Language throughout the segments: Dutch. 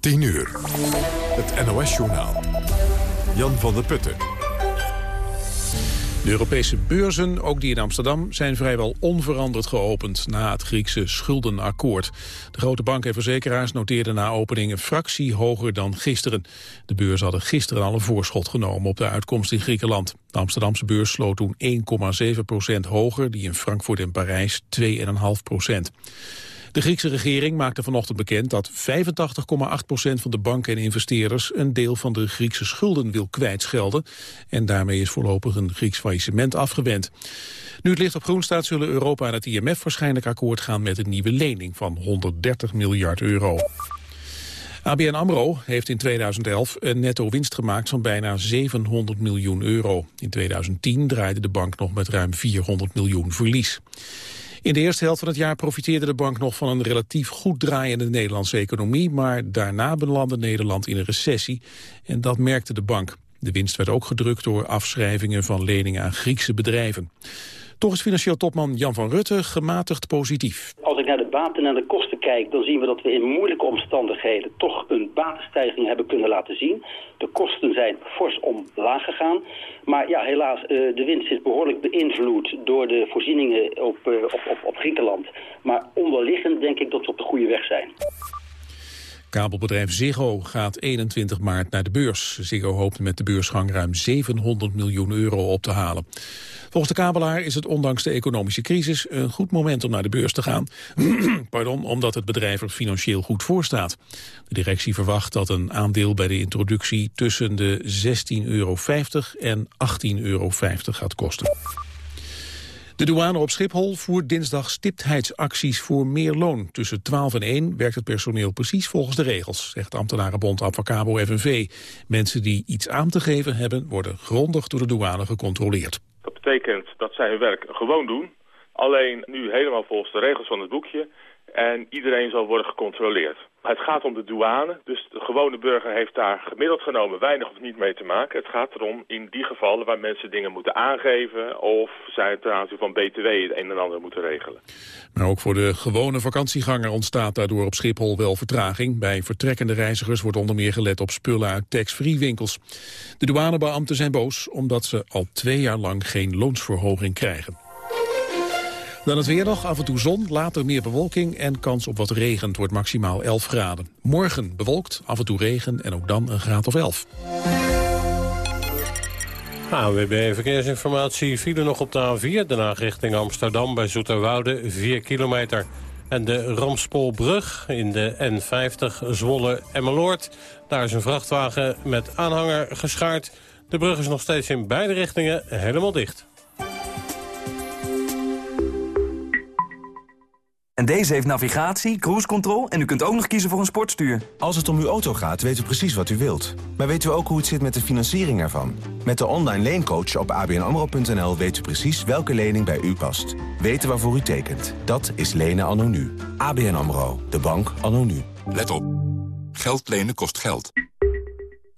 10 uur. Het NOS-journaal. Jan van der Putten. De Europese beurzen, ook die in Amsterdam, zijn vrijwel onveranderd geopend na het Griekse schuldenakkoord. De grote banken en verzekeraars noteerden na opening een fractie hoger dan gisteren. De beurs hadden gisteren al een voorschot genomen op de uitkomst in Griekenland. De Amsterdamse beurs sloot toen 1,7 procent hoger, die in Frankfurt en Parijs 2,5 procent. De Griekse regering maakte vanochtend bekend dat 85,8% van de banken en investeerders een deel van de Griekse schulden wil kwijtschelden. En daarmee is voorlopig een Grieks faillissement afgewend. Nu het licht op groen staat zullen Europa en het IMF waarschijnlijk akkoord gaan met een nieuwe lening van 130 miljard euro. ABN AMRO heeft in 2011 een netto winst gemaakt van bijna 700 miljoen euro. In 2010 draaide de bank nog met ruim 400 miljoen verlies. In de eerste helft van het jaar profiteerde de bank nog van een relatief goed draaiende Nederlandse economie, maar daarna belandde Nederland in een recessie en dat merkte de bank. De winst werd ook gedrukt door afschrijvingen van leningen aan Griekse bedrijven. Toch is financieel topman Jan van Rutte gematigd positief. Als ik naar de baten en de kosten kijk, dan zien we dat we in moeilijke omstandigheden toch een batenstijging hebben kunnen laten zien. De kosten zijn fors omlaag gegaan. Maar ja, helaas, eh, de winst is behoorlijk beïnvloed door de voorzieningen op, eh, op, op, op Griekenland. Maar onderliggend denk ik dat we op de goede weg zijn. Kabelbedrijf Ziggo gaat 21 maart naar de beurs. Ziggo hoopt met de beursgang ruim 700 miljoen euro op te halen. Volgens de kabelaar is het ondanks de economische crisis een goed moment om naar de beurs te gaan. Pardon, omdat het bedrijf er financieel goed voor staat. De directie verwacht dat een aandeel bij de introductie tussen de 16,50 euro en 18,50 euro gaat kosten. De douane op Schiphol voert dinsdag stiptheidsacties voor meer loon. Tussen 12 en 1 werkt het personeel precies volgens de regels, zegt ambtenarenbond Avacabo FNV. Mensen die iets aan te geven hebben, worden grondig door de douane gecontroleerd. Dat betekent dat zij hun werk gewoon doen, alleen nu helemaal volgens de regels van het boekje. En iedereen zal worden gecontroleerd. Het gaat om de douane, dus de gewone burger heeft daar gemiddeld genomen weinig of niet mee te maken. Het gaat erom in die gevallen waar mensen dingen moeten aangeven of zij ten aanzien van BTW het een en ander moeten regelen. Maar ook voor de gewone vakantieganger ontstaat daardoor op Schiphol wel vertraging. Bij vertrekkende reizigers wordt onder meer gelet op spullen uit tax-free winkels. De douanebeambten zijn boos omdat ze al twee jaar lang geen loonsverhoging krijgen. Dan het weer nog, af en toe zon, later meer bewolking en kans op wat regen. Het wordt maximaal 11 graden. Morgen bewolkt, af en toe regen en ook dan een graad of 11. AWB Verkeersinformatie file nog op de A4. Daarna richting Amsterdam bij Zoeterwoude 4 kilometer. En de Ramspolbrug in de N50 Zwolle-Emmeloord. Daar is een vrachtwagen met aanhanger geschaard. De brug is nog steeds in beide richtingen helemaal dicht. En deze heeft navigatie, cruise control en u kunt ook nog kiezen voor een sportstuur. Als het om uw auto gaat, weet u precies wat u wilt. Maar weet u ook hoe het zit met de financiering ervan? Met de online leencoach op abnamro.nl weet u precies welke lening bij u past. Weten waarvoor u tekent. Dat is lenen anno nu. ABN AMRO, de bank anno nu. Let op. Geld lenen kost geld.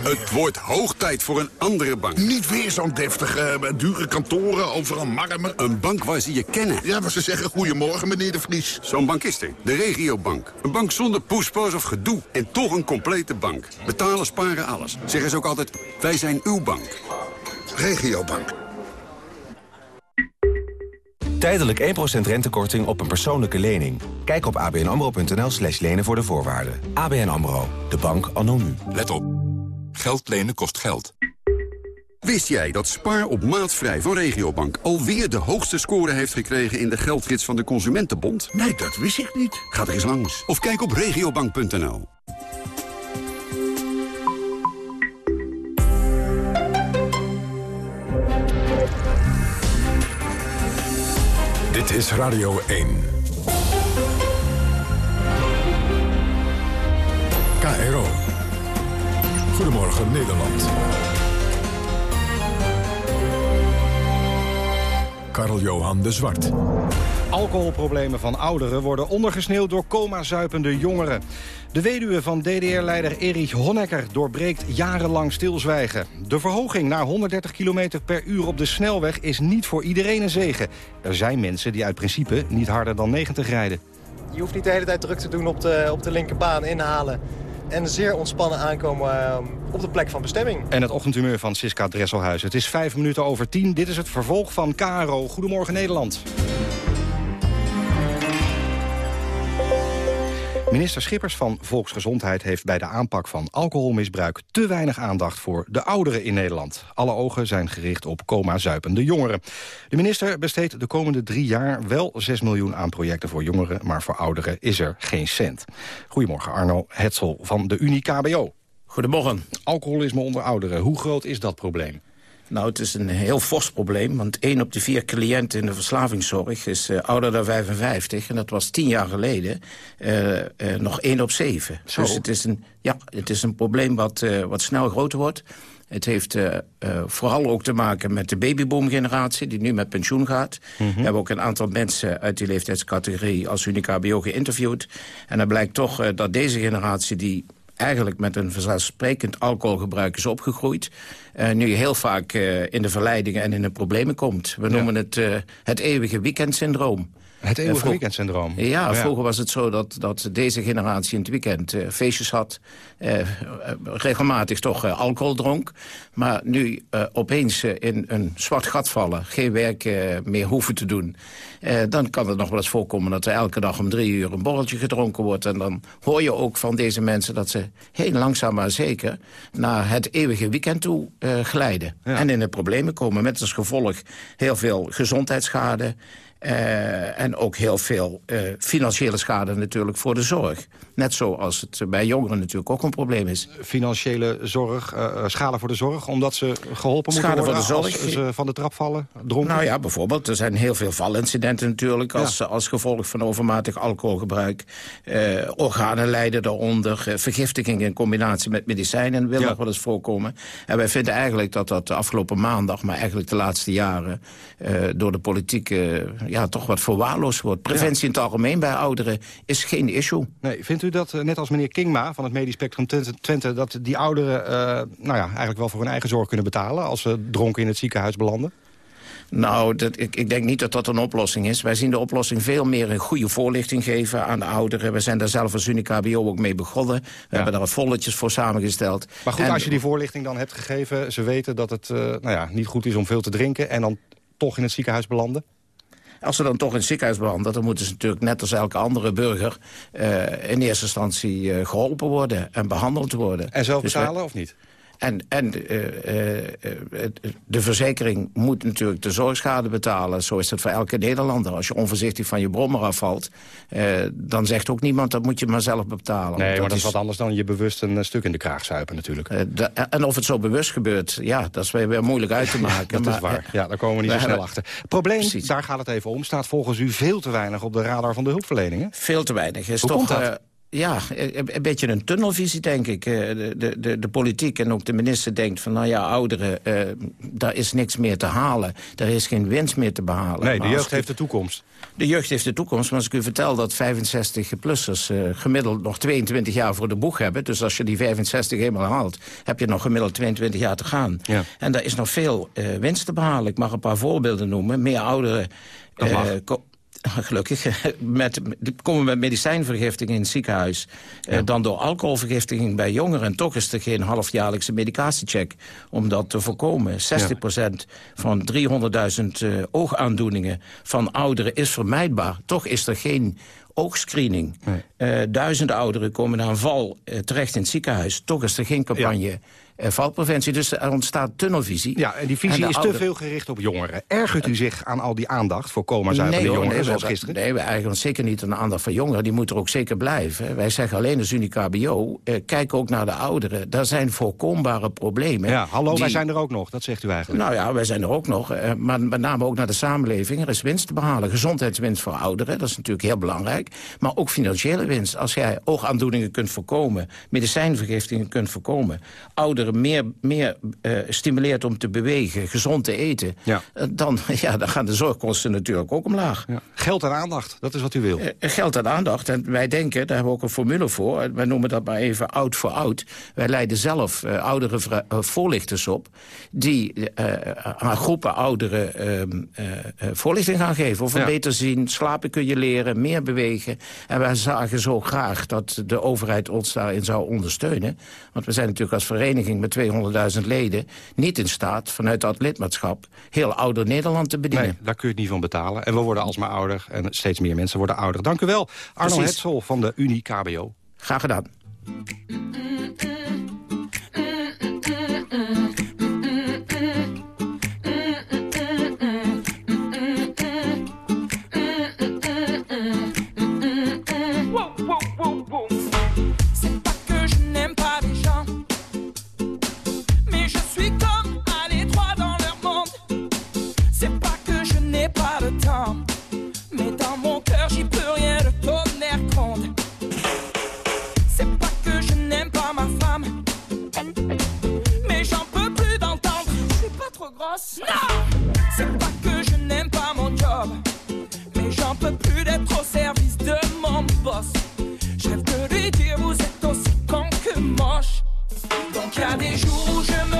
Het wordt hoog tijd voor een andere bank. Niet weer zo'n deftige, eh, dure kantoren, overal marmer. Een bank waar ze je kennen. Ja, maar ze zeggen goedemorgen, meneer de Vries. Zo'n bank is er. De regiobank. Een bank zonder poespas of gedoe. En toch een complete bank. Betalen, sparen, alles. Zeggen ze ook altijd, wij zijn uw bank. Regiobank. Tijdelijk 1% rentekorting op een persoonlijke lening. Kijk op abnamro.nl slash lenen voor de voorwaarden. ABN AMRO, de bank anno nu. Let op. Geld lenen kost geld. Wist jij dat Spaar op maatvrij van Regiobank alweer de hoogste score heeft gekregen in de geldgids van de Consumentenbond? Nee, dat wist ik niet. Ga er eens langs of kijk op regiobank.nl. Dit is Radio 1. KRO. Goedemorgen Nederland. Karl-Johan de Zwart. Alcoholproblemen van ouderen worden ondergesneeuwd door coma-zuipende jongeren. De weduwe van DDR-leider Erich Honecker doorbreekt jarenlang stilzwijgen. De verhoging naar 130 km per uur op de snelweg is niet voor iedereen een zegen. Er zijn mensen die uit principe niet harder dan 90 rijden. Je hoeft niet de hele tijd druk te doen op de, op de linkerbaan, inhalen en zeer ontspannen aankomen uh, op de plek van bestemming. En het ochtendhumeur van Siska Dresselhuis. Het is vijf minuten over tien. Dit is het vervolg van KRO. Goedemorgen Nederland. Minister Schippers van Volksgezondheid heeft bij de aanpak van alcoholmisbruik te weinig aandacht voor de ouderen in Nederland. Alle ogen zijn gericht op coma-zuipende jongeren. De minister besteedt de komende drie jaar wel 6 miljoen aan projecten voor jongeren, maar voor ouderen is er geen cent. Goedemorgen Arno Hetzel van de Unie KBO. Goedemorgen. Alcoholisme onder ouderen, hoe groot is dat probleem? Nou, het is een heel fors probleem, want één op de vier cliënten in de verslavingszorg is uh, ouder dan 55. En dat was tien jaar geleden uh, uh, nog één op zeven. Zo. Dus het is een, ja, het is een probleem wat, wat snel groter wordt. Het heeft vooral ook te maken met de babyboomgeneratie die nu met pensioen gaat. Mm -hmm. We hebben ook een aantal mensen uit die leeftijdscategorie als UniKBO geïnterviewd. En dan blijkt toch dat deze generatie die eigenlijk met een vanzelfsprekend alcoholgebruik is opgegroeid. Uh, nu heel vaak uh, in de verleidingen en in de problemen komt. We ja. noemen het uh, het eeuwige weekendsyndroom. Het eeuwige weekendsyndroom. Ja, ja, vroeger was het zo dat, dat deze generatie in het weekend uh, feestjes had. Uh, regelmatig toch uh, alcohol dronk. Maar nu opeens in een zwart gat vallen. Geen werk meer hoeven te doen. dan kan het nog wel eens voorkomen dat er elke dag om drie uur een borreltje gedronken wordt. En dan hoor je ook van deze mensen dat ze heel langzaam maar zeker... naar het eeuwige weekend toe glijden. Ja. En in de problemen komen met als gevolg heel veel gezondheidsschade... Uh, en ook heel veel uh, financiële schade natuurlijk voor de zorg. Net zoals het bij jongeren natuurlijk ook een probleem is. Financiële zorg, uh, schade voor de zorg, omdat ze geholpen schade moeten worden voor de zorg. als ze van de trap vallen, dronken? Nou ja, bijvoorbeeld, er zijn heel veel valincidenten natuurlijk... als, ja. als gevolg van overmatig alcoholgebruik. organen lijden daaronder, vergiftiging in combinatie met medicijnen... wil ja. nog wel eens voorkomen. En wij vinden eigenlijk dat dat de afgelopen maandag... maar eigenlijk de laatste jaren door de politiek ja, toch wat verwaarloosd wordt. Preventie ja. in het algemeen bij ouderen is geen issue. Nee, vindt u dat, net als meneer Kingma van het Medisch Spectrum Twente... dat die ouderen uh, nou ja, eigenlijk wel voor hun eigen zorg kunnen betalen... als ze dronken in het ziekenhuis belanden? Nou, dat, ik, ik, denk niet dat dat een oplossing is. Wij zien de oplossing veel meer een goede voorlichting geven aan de ouderen. We zijn daar zelf als UniKBO ook mee begonnen. We ja. hebben daar volletjes voor samengesteld. Maar goed, en, als je die voorlichting dan hebt gegeven... ze weten dat het uh, nou ja, niet goed is om veel te drinken... en dan toch in het ziekenhuis belanden? Als ze dan toch in het ziekenhuis belanden... dan moeten ze natuurlijk net als elke andere burger... Uh, in eerste instantie uh, geholpen worden en behandeld worden. En zelf betalen dus of niet? En, en uh, uh, de verzekering moet natuurlijk de zorgschade betalen. Zo is het voor elke Nederlander. Als je onvoorzichtig van je brommer afvalt... Uh, dan zegt ook niemand dat moet je maar zelf betalen. Nee, dat maar dat is wat anders dan je bewust een stuk in de kraag zuipen natuurlijk. De, en of het zo bewust gebeurt, ja, dat is weer, weer moeilijk uit te maken. dat maar, is waar, ja, daar komen we niet zo snel achter. Probleem, Precies. daar gaat het even om, staat volgens u veel te weinig op de radar van de hulpverleningen? Veel te weinig. Is Hoe toch, komt dat? Ja, een beetje een tunnelvisie, denk ik. De, de, de, de politiek en ook de minister denkt van... nou ja, ouderen, uh, daar is niks meer te halen. Er is geen winst meer te behalen. Nee, de jeugd heeft de toekomst. De jeugd heeft de toekomst, maar als ik u vertel dat 65-plussers... Uh, gemiddeld nog 22 jaar voor de boeg hebben... dus als je die 65 eenmaal haalt... heb je nog gemiddeld 22 jaar te gaan. Ja. En daar is nog veel uh, winst te behalen. Ik mag een paar voorbeelden noemen. Meer ouderen... gelukkig, met, komen met medicijnvergiftiging in het ziekenhuis... Ja. Uh, dan door alcoholvergiftiging bij jongeren. En toch is er geen halfjaarlijkse medicatiecheck om dat te voorkomen. 60% ja. van 300.000 uh, oogaandoeningen van ouderen is vermijdbaar. Toch is er geen oogscreening. Nee. Uh, duizenden ouderen komen na een val terecht in het ziekenhuis. Toch is er geen campagne... Ja. Uh, valpreventie. Dus er ontstaat tunnelvisie. Ja, en die visie en is ouder... te veel gericht op jongeren. Ergert u zich aan al die aandacht voor coma zuipende nee, jongeren, nee, zoals gisteren? Nee, we eigenlijk zeker niet aan de aandacht van jongeren. Die moet er ook zeker blijven. Wij zeggen alleen als UniKBO, uh, kijk ook naar de ouderen. Daar zijn voorkombare problemen. Ja, hallo, die... wij zijn er ook nog, dat zegt u eigenlijk. Nou ja, wij zijn er ook nog. Uh, maar met name ook naar de samenleving. Er is winst te behalen. Gezondheidswinst voor ouderen, dat is natuurlijk heel belangrijk. Maar ook financiële winst. Als jij oogaandoeningen kunt voorkomen, medicijnvergiftingen kunt voorkomen... ouderen meer, meer uh, stimuleert om te bewegen, gezond te eten... Ja. Uh, dan, ja, dan gaan de zorgkosten natuurlijk ook omlaag. Ja. Geld en aandacht, dat is wat u wil. Uh, geld en aandacht. En wij denken, daar hebben we ook een formule voor. Wij noemen dat maar even oud voor oud. Wij leiden zelf oudere voorlichters op... die aan groepen ouderen ehm, voorlichting gaan geven. Over ja. beter zien, slapen kun je leren, meer bewegen. En wij zagen zo graag dat de overheid ons daarin zou ondersteunen. Want we zijn natuurlijk als vereniging met 200.000 leden... niet in staat vanuit dat lidmaatschap heel ouder Nederland te bedienen. Nee, daar kun je het niet van betalen. En we worden alsmaar ouder en steeds meer mensen worden ouder. Dank u wel, Arno Precies. Hetzel van de Unie KBO. Graag gedaan. C'est Donc y a des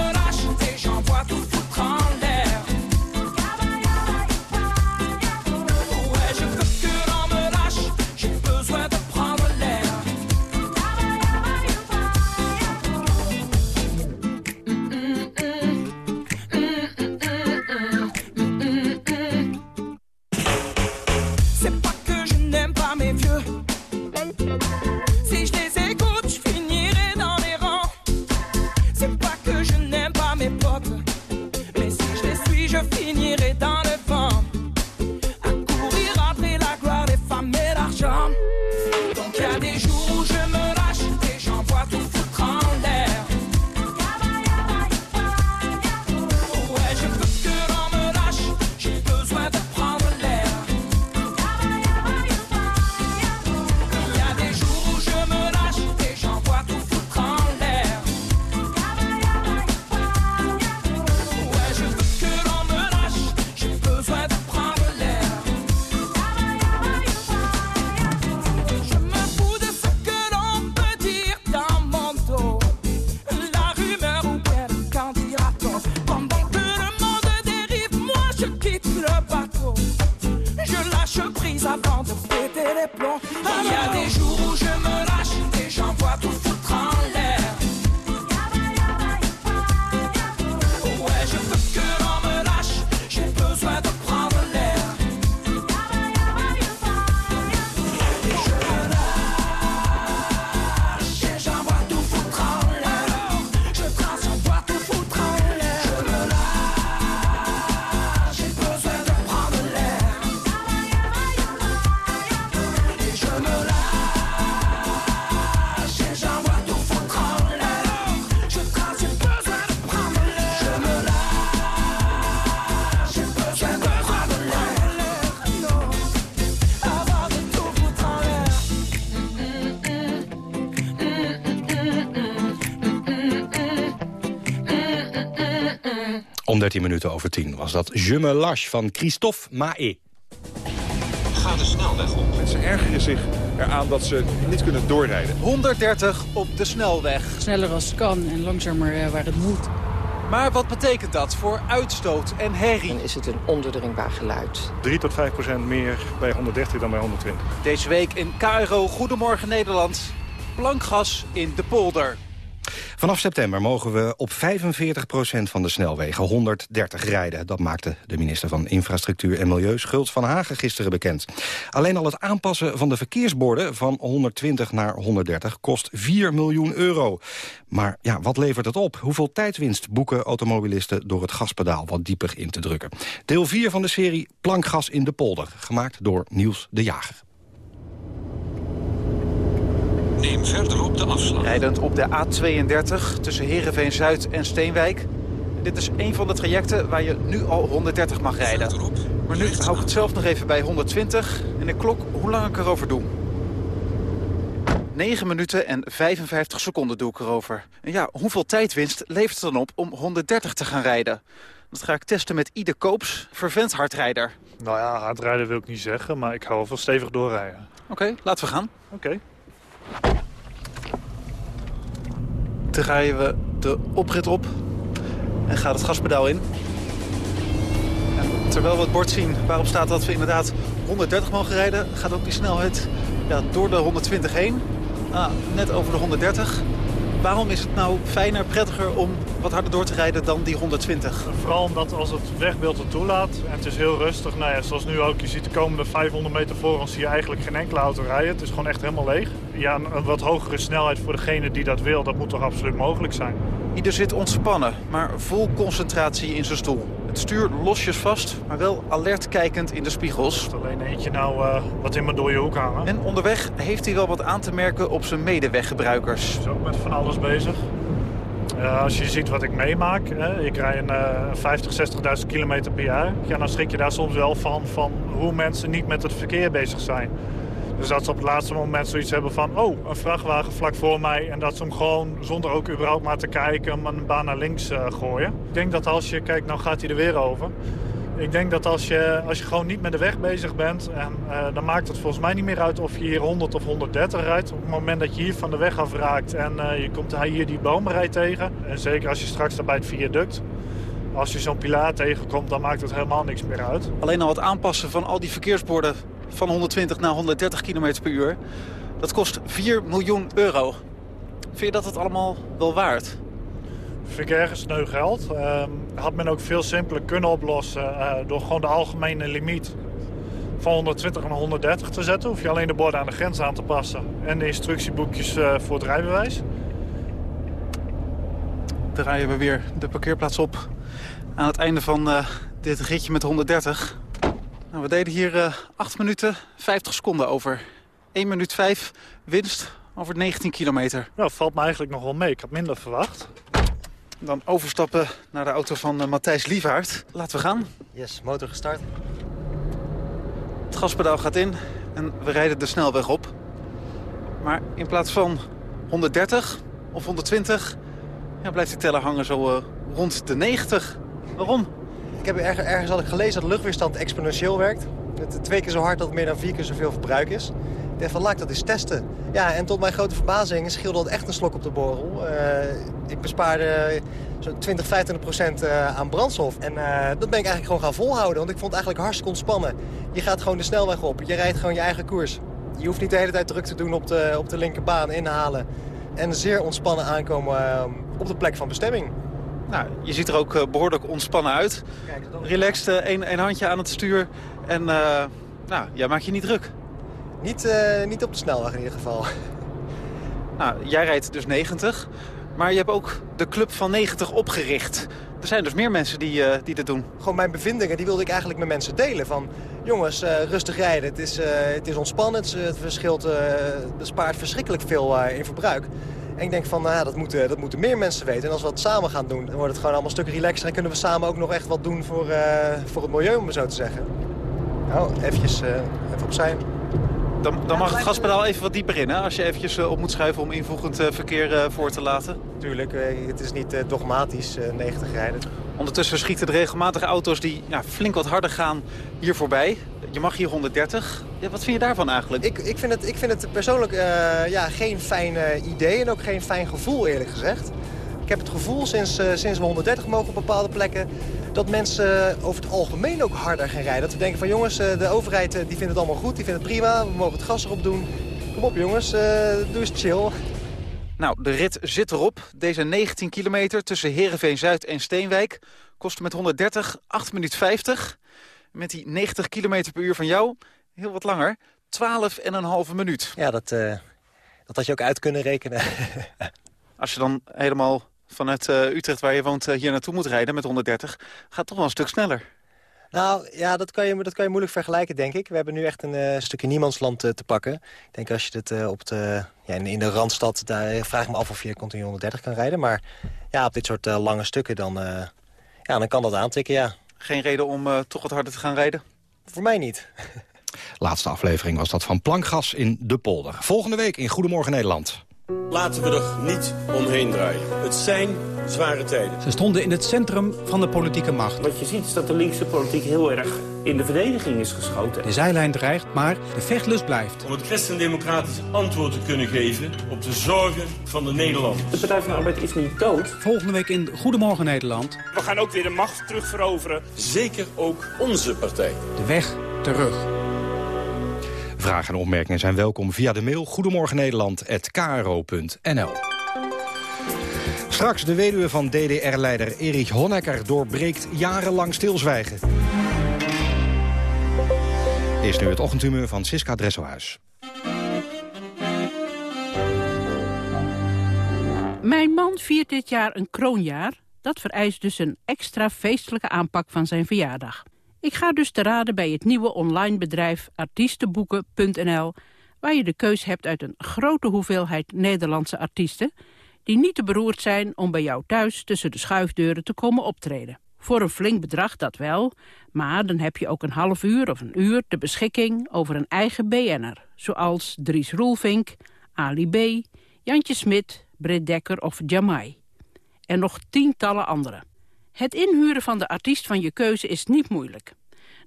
13 minuten over 10 was dat Je me lâche van Christophe Maé. Ga de snelweg op. Mensen ergeren zich eraan dat ze niet kunnen doorrijden. 130 op de snelweg. Sneller als het kan en langzamer eh, waar het moet. Maar wat betekent dat voor uitstoot en herrie? Dan is het een ondoordringbaar geluid. 3 tot 5 procent meer bij 130 dan bij 120. Deze week in KRO Goedemorgen Nederland. Plankgas in de polder. Vanaf september mogen we op 45% van de snelwegen 130 rijden. Dat maakte de minister van Infrastructuur en Milieu Schultz van Hagen gisteren bekend. Alleen al het aanpassen van de verkeersborden van 120 naar 130 kost 4 miljoen euro. Maar ja, wat levert het op? Hoeveel tijdwinst boeken automobilisten door het gaspedaal wat dieper in te drukken? Deel 4 van de serie Plankgas in de polder, gemaakt door Niels de Jager. Neem verderop de afslag. Rijdend op de A32 tussen Heerenveen-Zuid en Steenwijk. Dit is een van de trajecten waar je nu al 130 mag rijden. Maar nu hou ik het zelf nog even bij 120 en ik klok hoe lang ik erover doe. 9 minuten en 55 seconden doe ik erover. En ja, hoeveel tijdwinst levert het dan op om 130 te gaan rijden? Dat ga ik testen met Ide Koops, vervent hardrijder. Nou ja, hardrijden wil ik niet zeggen, maar ik hou wel van stevig doorrijden. Oké, laten we gaan. Oké. Draaien we de oprit op en gaat het gaspedaal in. Terwijl we het bord zien waarop staat dat we inderdaad 130 mogen rijden... gaat ook die snelheid ja, door de 120 heen. Ah, net over de 130. Waarom is het nou fijner, prettiger om wat harder door te rijden dan die 120? Vooral omdat als het wegbeeld het toelaat en het is heel rustig. Nou ja, zoals nu ook, je ziet de komende 500 meter voor ons zie je eigenlijk geen enkele auto rijden. Het is gewoon echt helemaal leeg. Ja, een, een wat hogere snelheid voor degene die dat wil, dat moet toch absoluut mogelijk zijn. Ieder zit ontspannen, maar vol concentratie in zijn stoel. Het stuur losjes vast, maar wel alert kijkend in de spiegels. Alleen eentje nou uh, wat in mijn dode hoek hangen. En onderweg heeft hij wel wat aan te merken op zijn medeweggebruikers. Is ook met van alles bezig. Uh, als je ziet wat ik meemaak, hè, ik rij een uh, 50, 60.000 kilometer per jaar. Ja, dan schrik je daar soms wel van, van hoe mensen niet met het verkeer bezig zijn. Dus dat ze op het laatste moment zoiets hebben van... oh, een vrachtwagen vlak voor mij. En dat ze hem gewoon, zonder ook überhaupt maar te kijken... een baan naar links uh, gooien. Ik denk dat als je... Kijk, nou gaat hij er weer over. Ik denk dat als je, als je gewoon niet met de weg bezig bent... En, uh, dan maakt het volgens mij niet meer uit of je hier 100 of 130 rijdt. Op het moment dat je hier van de weg afraakt... en uh, je komt hier die bomenrij tegen... en zeker als je straks daar bij het viaduct... Als je zo'n pilaar tegenkomt, dan maakt het helemaal niks meer uit. Alleen al het aanpassen van al die verkeersborden van 120 naar 130 km per uur. Dat kost 4 miljoen euro. Vind je dat het allemaal wel waard? Vind ik ergens sneu geld. Uh, had men ook veel simpeler kunnen oplossen uh, door gewoon de algemene limiet van 120 naar 130 te zetten. Hoef je alleen de borden aan de grens aan te passen en de instructieboekjes uh, voor het rijbewijs. Draaien we weer de parkeerplaats op aan het einde van uh, dit ritje met 130. Nou, we deden hier uh, 8 minuten 50 seconden over. 1 minuut 5 winst over 19 kilometer. Nou, valt me eigenlijk nog wel mee. Ik had minder verwacht. Dan overstappen naar de auto van uh, Matthijs Lievaert. Laten we gaan. Yes, motor gestart. Het gaspedaal gaat in en we rijden de snelweg op. Maar in plaats van 130 of 120 ja, blijft die teller hangen zo uh, rond de 90. Waarom? Ik heb ergens, ergens had ik gelezen dat luchtweerstand exponentieel werkt. Het twee keer zo hard dat het meer dan vier keer zoveel verbruik is. Ik dacht van, laat ik dat eens testen. Ja, en tot mijn grote verbazing scheelde dat echt een slok op de borrel. Uh, ik bespaarde zo'n 20, 25 procent uh, aan brandstof. En uh, dat ben ik eigenlijk gewoon gaan volhouden. Want ik vond het eigenlijk hartstikke ontspannen. Je gaat gewoon de snelweg op. Je rijdt gewoon je eigen koers. Je hoeft niet de hele tijd druk te doen op de, op de linkerbaan, inhalen. En zeer ontspannen aankomen op de plek van bestemming. Nou, je ziet er ook uh, behoorlijk ontspannen uit. Relaxed, een, een, handje aan het stuur. En uh, nou, jij maakt je niet druk. Niet, niet op de snelweg in ieder geval. Nou, jij rijdt dus 90. Maar je hebt ook de Club van 90 opgericht. Er zijn dus meer mensen die, die dat doen. Gewoon mijn bevindingen, die wilde ik eigenlijk met mensen delen. Van, jongens, rustig rijden. Het is, het is ontspannen. Het, verschilt, het spaart verschrikkelijk veel in verbruik. En ik denk van, nou, dat, moeten, dat moeten meer mensen weten. En als we dat samen gaan doen, dan wordt het gewoon allemaal een stuk relaxer. En kunnen we samen ook nog echt wat doen voor, uh, voor het milieu, om het zo te zeggen. Nou, eventjes, uh, even opzij. Dan, dan mag het gaspedaal even wat dieper in, hè? Als je eventjes uh, op moet schuiven om invoegend verkeer voor te laten. Tuurlijk, het is niet dogmatisch 90 rijden. Ondertussen schieten de regelmatige auto's die ja, flink wat harder gaan hier voorbij. Je mag hier 130. Ja, wat vind je daarvan eigenlijk? Ik, ik, vind, het, ik vind het persoonlijk uh, ja, geen fijn uh, idee en ook geen fijn gevoel eerlijk gezegd. Ik heb het gevoel sinds, uh, sinds we 130 mogen op bepaalde plekken... dat mensen over het algemeen ook harder gaan rijden. Dat we denken van jongens, de overheid die vindt het allemaal goed, die vindt het prima. We mogen het gas erop doen. Kom op jongens, doe eens chill. Nou, de rit zit erop. Deze 19 kilometer tussen Heerenveen-Zuid en Steenwijk... kostte met 130 8 minuten 50 met die 90 km per uur van jou heel wat langer. 12,5 minuut. Ja, dat, uh, dat had je ook uit kunnen rekenen. Als je dan helemaal vanuit uh, Utrecht, waar je woont, uh, hier naartoe moet rijden met 130... gaat het toch wel een stuk sneller. Nou, ja, dat kan, je, dat kan je moeilijk vergelijken, denk ik. We hebben nu echt een uh, stukje niemandsland te pakken. Ik denk als je het op de, ja, in, in, de Randstad... daar vraag ik me af of je continu 130 kan rijden. Maar ja, op dit soort lange stukken, dan, ja, dan kan dat aantikken, ja. Geen reden om uh, toch wat harder te gaan rijden? Voor mij niet. Laatste aflevering was dat van Plankgas in De Polder. Volgende week in Goedemorgen Nederland. Laten we er niet omheen draaien. Het zijn zware tijden. Ze stonden in het centrum van de politieke macht. Wat je ziet is dat de linkse politiek heel erg in de verdediging is geschoten. De zijlijn dreigt, maar de vechtlust blijft. Om het christendemocratisch antwoord te kunnen geven op de zorgen van de Nederlanders. De Partij van de Arbeid is niet dood. Volgende week in Goedemorgen Nederland. We gaan ook weer de macht terugveroveren. Zeker ook onze partij. De weg terug. Vragen en opmerkingen zijn welkom via de mail goedemorgennederland.kro.nl. Straks de weduwe van DDR-leider Erich Honecker doorbreekt jarenlang stilzwijgen. Is nu het ochtendhumeur van Siska Dresselhuis. Mijn man viert dit jaar een kroonjaar. Dat vereist dus een extra feestelijke aanpak van zijn verjaardag. Ik ga dus te raden bij het nieuwe online bedrijf artiestenboeken.nl... waar je de keus hebt uit een grote hoeveelheid Nederlandse artiesten... die niet te beroerd zijn om bij jou thuis tussen de schuifdeuren te komen optreden. Voor een flink bedrag dat wel, maar dan heb je ook een half uur of een uur... de beschikking over een eigen BN'er, zoals Dries Roelvink, Ali B... Jantje Smit, Britt Dekker of Jamai. En nog tientallen anderen. Het inhuren van de artiest van je keuze is niet moeilijk.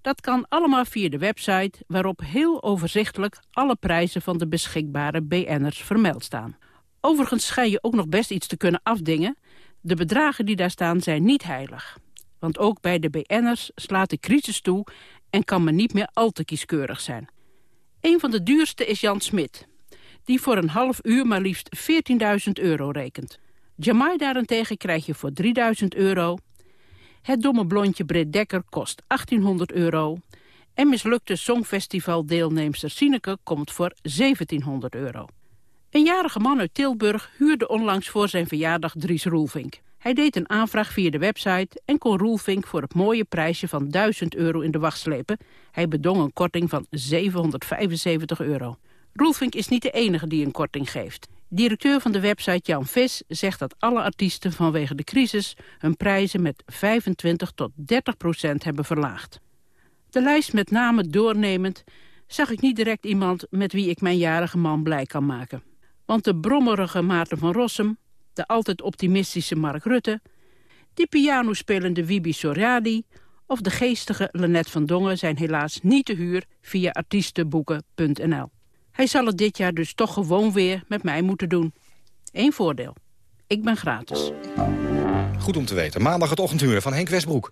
Dat kan allemaal via de website waarop heel overzichtelijk alle prijzen van de beschikbare BN'ers vermeld staan. Overigens schijn je ook nog best iets te kunnen afdingen. De bedragen die daar staan zijn niet heilig. Want ook bij de BN'ers slaat de crisis toe en kan men niet meer al te kieskeurig zijn. Een van de duurste is Jan Smit, die voor een half uur maar liefst 14.000 euro rekent. Jamai daarentegen krijg je voor 3.000 euro het domme blondje Britt Dekker kost 1800 euro. En mislukte Songfestival-deelnemster Sineke komt voor 1700 euro. Een jarige man uit Tilburg huurde onlangs voor zijn verjaardag Dries Roelvink. Hij deed een aanvraag via de website en kon Roelvink voor het mooie prijsje van 1000 euro in de wacht slepen. Hij bedong een korting van 775 euro. Roelvink is niet de enige die een korting geeft. Directeur van de website Jan Vis zegt dat alle artiesten vanwege de crisis hun prijzen met 25 tot 30 procent hebben verlaagd. De lijst met namen doornemend zag ik niet direct iemand met wie ik mijn jarige man blij kan maken. Want de brommerige Maarten van Rossum, de altijd optimistische Mark Rutte, die pianospelende Wibi Soriadi of de geestige Lennet van Dongen zijn helaas niet te huur via artiestenboeken.nl. Hij zal het dit jaar dus toch gewoon weer met mij moeten doen. Eén voordeel. Ik ben gratis. Goed om te weten. Maandag het ochtendhuur van Henk Westbroek.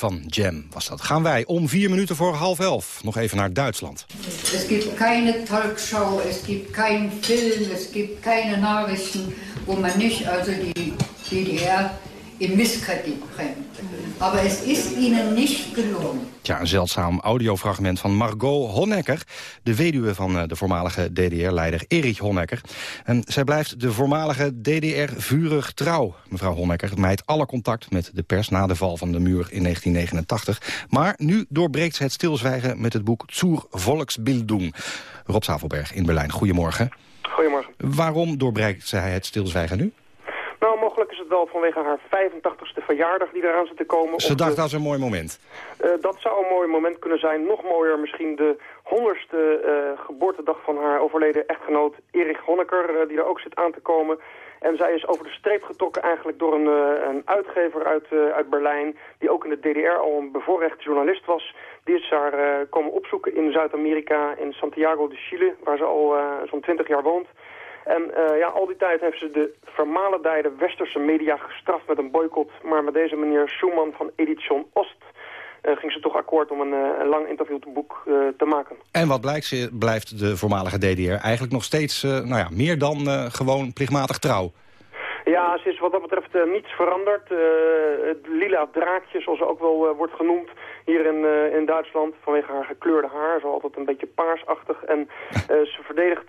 Van Jam was dat. Gaan wij om vier minuten voor half elf nog even naar Duitsland. Es gibt keine Talkshow, es gibt keinen Film, es gibt keine Nachrichten, wo man nicht also die DDR in Misskrediet bringt. Aber es ist ihnen nicht gelungen. Ja, een zeldzaam audiofragment van Margot Honecker... de weduwe van eh, de voormalige DDR-leider Erich Honecker. En zij blijft de voormalige DDR vurig trouw. Mevrouw Honecker mijt alle contact met de pers... na de val van de muur in 1989. Maar nu doorbreekt ze het stilzwijgen met het boek Zur Volksbildung. Rob Zavelberg in Berlijn, goedemorgen. Goedemorgen. Waarom doorbreekt zij het stilzwijgen nu? Nou, mogelijk is het wel vanwege haar 85ste verjaardag die eraan zit te komen. Ze dacht de- dat is een mooi moment. Eh, dat zou een mooi moment kunnen zijn. Nog mooier misschien de honderdste eh, geboortedag van haar overleden echtgenoot Erich Honecker, eh, die er ook zit aan te komen. En zij is over de streep getrokken eigenlijk door een, een uitgever uit, uit Berlijn, die ook in de DDR al een bevoorrecht journalist was. Die is haar komen opzoeken in Zuid-Amerika, in Santiago de Chile, waar ze al zo'n 20 jaar woont. En eh, ja, al die tijd heeft ze de vermalendijde westerse media gestraft met een boycott. Maar met deze meneer Schumann van Edition Ost eh, ging ze toch akkoord om een, eh, een lang interviewboek eh, te maken. En wat blijkt, ze blijft de voormalige DDR eigenlijk nog steeds... nou ja, meer dan gewoon plichtmatig trouw. Ja, ze is wat dat betreft eh, niets veranderd. Eh, het lila draakje, zoals ze ook wel eh, wordt genoemd hier in, in Duitsland. Vanwege haar gekleurde haar, zo altijd een beetje paarsachtig. En ze verdedigt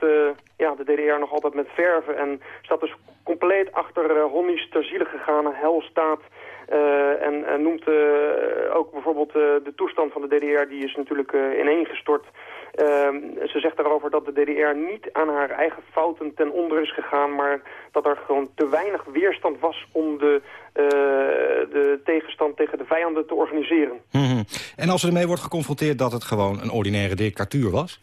ja, de DDR nog altijd met verven. En staat dus compleet achter Honnies ter ziele gegaan helstaat. Eh, en en noemt eh, ook bijvoorbeeld eh, de toestand van de DDR, die is natuurlijk ineengestort. Ehm, ze zegt daarover dat de DDR niet aan haar eigen fouten ten onder is gegaan, maar dat er gewoon te weinig weerstand was om de, de tegenstand tegen de vijanden te organiseren. Mhm. En als ze ermee wordt geconfronteerd dat het gewoon een ordinaire dictatuur was?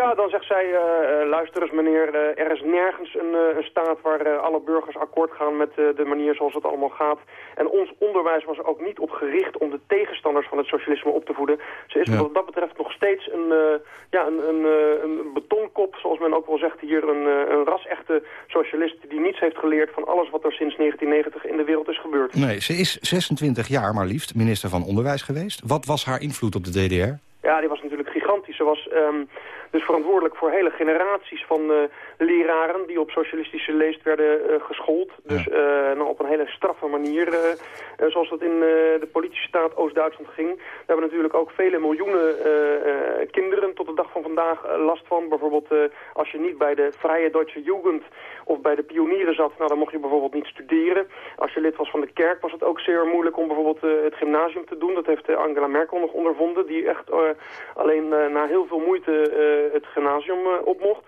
Ja, dan zegt zij, eh, eh, luister eens meneer, eh, er is nergens een, een staat waar alle burgers akkoord gaan met de manier zoals het allemaal gaat. En ons onderwijs was er ook niet op gericht om de tegenstanders van het socialisme op te voeden. Ze is Ja. wat dat betreft nog steeds een, ja, een, een, een betonkop, zoals men ook wel zegt hier, een, een ras-echte socialist die niets heeft geleerd van alles wat er sinds 1990 in de wereld is gebeurd. Nee, ze is 26 jaar maar liefst minister van Onderwijs geweest. Wat was haar invloed op de DDR? Ja, die was natuurlijk gigantisch. Ze was ehm, dus verantwoordelijk voor hele generaties van eh, leraren die op socialistische leest werden eh, geschoold. Dus eh, nou, op een hele straffe manier, zoals dat in de politische staat Oost-Duitsland ging. Daar hebben natuurlijk ook vele miljoenen kinderen tot de dag van vandaag last van. Bijvoorbeeld als je niet bij de Vrije Deutsche Jugend of bij de pionieren zat, nou, dan mocht je bijvoorbeeld niet studeren. Als je lid was van de kerk was het ook zeer moeilijk om bijvoorbeeld het gymnasium te doen. Dat heeft Angela Merkel nog ondervonden, die echt alleen na heel veel moeite eh, het gymnasium eh, op mocht.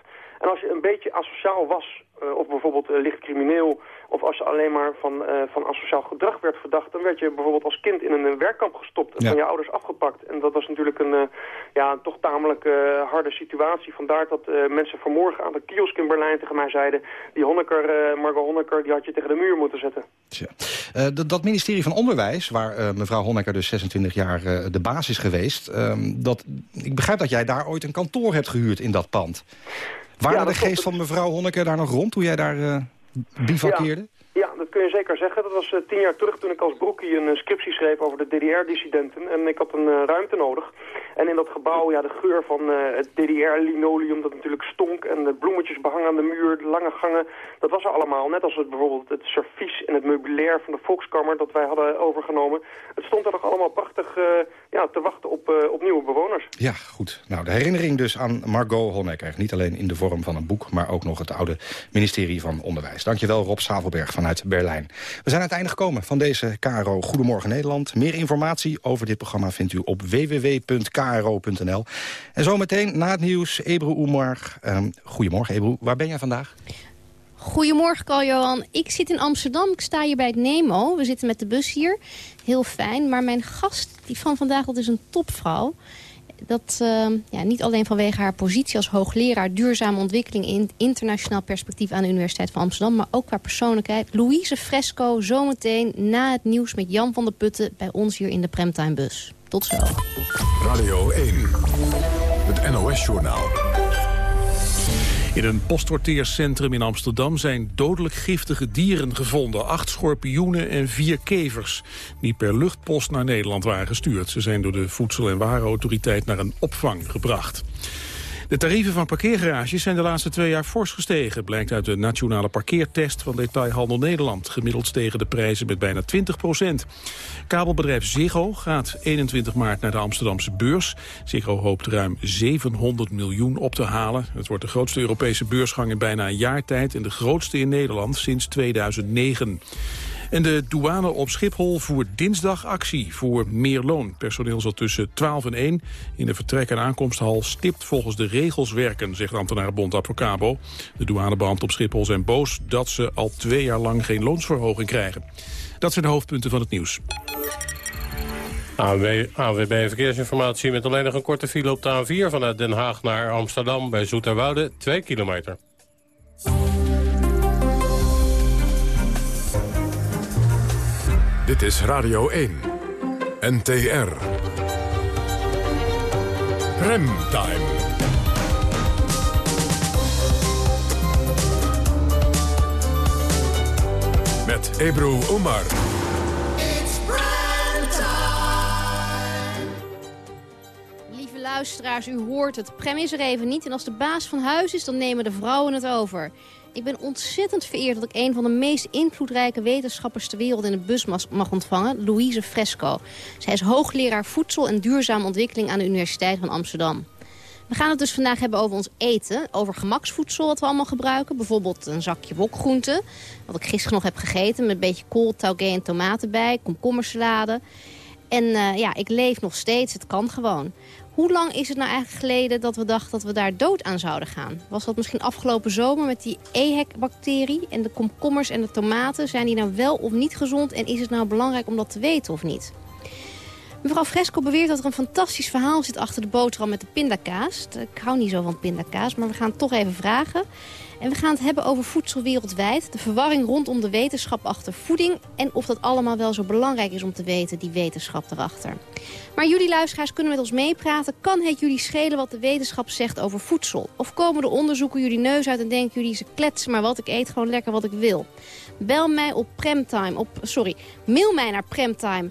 En als je een beetje asociaal was, eh, of bijvoorbeeld eh, licht crimineel, of als je alleen maar van, eh, van asociaal gedrag werd verdacht, dan werd je bijvoorbeeld als kind in een werkkamp gestopt en Ja. van je ouders afgepakt. En dat was natuurlijk een, ja, toch tamelijk harde situatie. Vandaar dat mensen vanmorgen aan de kiosk in Berlijn tegen mij zeiden, die Honecker, Margot Honecker, die had je tegen de muur moeten zetten. Dat, dat ministerie van Onderwijs, waar mevrouw Honecker dus 26 jaar de baas is geweest... ehm, dat, ik begrijp dat jij daar ooit een kantoor hebt gehuurd in dat pand. Waren Ja, de geest van mevrouw Honecker daar nog rond toen jij daar bivakkeerde? Ja, dat kun je zeker zeggen. Dat was eh, tien jaar terug toen ik als broekie een eh, scriptie schreef over de DDR-dissidenten. En ik had een ruimte nodig. En in dat gebouw, ja, de geur van eh, het DDR-linoleum dat natuurlijk stonk. En de bloemetjes behangen aan de muur, de lange gangen. Dat was er allemaal. Net als het, bijvoorbeeld het servies en het meubilair van de Volkskammer dat wij hadden overgenomen. Het stond er nog allemaal prachtig eh, ja, te wachten op, eh, op nieuwe bewoners. Ja, goed. Nou, de herinnering dus aan Margot Honecker. Niet alleen in de vorm van een boek, maar ook nog het oude ministerie van Onderwijs. Dankjewel Rob Savelberg vanuit Berlijn. We zijn aan het einde gekomen van deze KRO Goedemorgen Nederland. Meer informatie over dit programma vindt u op www.kro.nl. En zometeen na het nieuws Ebru Oemar. Ehm goedemorgen Ebru, waar ben jij vandaag? Goedemorgen, Carl-Johan. Ik zit in Amsterdam. Ik sta hier bij het Nemo. We zitten met de bus hier. Heel fijn. Maar mijn gast die van vandaag, dat is een topvrouw. Dat eh, ja, niet alleen vanwege haar positie als hoogleraar... duurzame ontwikkeling in internationaal perspectief aan de Universiteit van Amsterdam... maar ook qua persoonlijkheid. Louise Fresco, zometeen na het nieuws met Jan van der Putten... bij ons hier in de Premtime Bus. Tot zo. Radio 1, het NOS-journaal. In een postsorteercentrum in Amsterdam zijn dodelijk giftige dieren gevonden. Acht schorpioenen en vier kevers die per luchtpost naar Nederland waren gestuurd. Ze zijn door de Voedsel- en Warenautoriteit naar een opvang gebracht. De tarieven van parkeergarages zijn de laatste twee jaar fors gestegen. Blijkt uit de nationale parkeertest van Detailhandel Nederland. Gemiddeld stegen de prijzen met bijna 20 procent. Kabelbedrijf Ziggo gaat 21 maart naar de Amsterdamse beurs. Ziggo hoopt ruim 700 miljoen op te halen. Het wordt de grootste Europese beursgang in bijna een jaar tijd... en de grootste in Nederland sinds 2009. En de douane op Schiphol voert dinsdag actie voor meer loon. Personeel zal tussen 12 en 1 in de vertrek- en aankomsthal stipt volgens de regels werken, zegt ambtenarenbond Advocabo. De douanebeambten op Schiphol zijn boos dat ze al twee jaar lang geen loonsverhoging krijgen. Dat zijn de hoofdpunten van het nieuws. ANWB Verkeersinformatie met alleen nog een korte file op de A4 vanuit Den Haag naar Amsterdam bij Zoeterwoude, 2 kilometer. Dit is Radio 1. NTR. Remtime. Met Ebru Omar. Lieve luisteraars, u hoort het. Prem is er even niet. En als de baas van huis is, dan nemen de vrouwen het over. Ik ben ontzettend vereerd dat ik een van de meest invloedrijke wetenschappers ter wereld in de bus mag ontvangen, Louise Fresco. Zij is hoogleraar voedsel en duurzame ontwikkeling aan de Universiteit van Amsterdam. We gaan het dus vandaag hebben over ons eten, over gemaksvoedsel wat we allemaal gebruiken. Bijvoorbeeld een zakje wokgroenten, wat ik gisteren nog heb gegeten met een beetje kool, taugé en tomaten bij, komkommersalade. En uh, ja, ik leef nog steeds, het kan gewoon. Hoe lang is het nou eigenlijk geleden dat we dachten dat we daar dood aan zouden gaan? Was dat misschien afgelopen zomer met die EHEC-bacterie en de komkommers en de tomaten? Zijn die nou wel of niet gezond en is het nou belangrijk om dat te weten of niet? Mevrouw Fresco beweert dat er een fantastisch verhaal zit achter de boterham met de pindakaas. Ik hou niet zo van pindakaas, maar we gaan het toch even vragen. En we gaan het hebben over voedsel wereldwijd. De verwarring rondom de wetenschap achter voeding. En of dat allemaal wel zo belangrijk is om te weten, die wetenschap erachter. Maar jullie luisteraars kunnen met ons meepraten. Kan het jullie schelen wat de wetenschap zegt over voedsel? Of komen de onderzoeken jullie neus uit en denken jullie... ze kletsen maar wat, ik eet gewoon lekker wat ik wil. Bel mij op premtime, op, sorry, mail mij naar premtime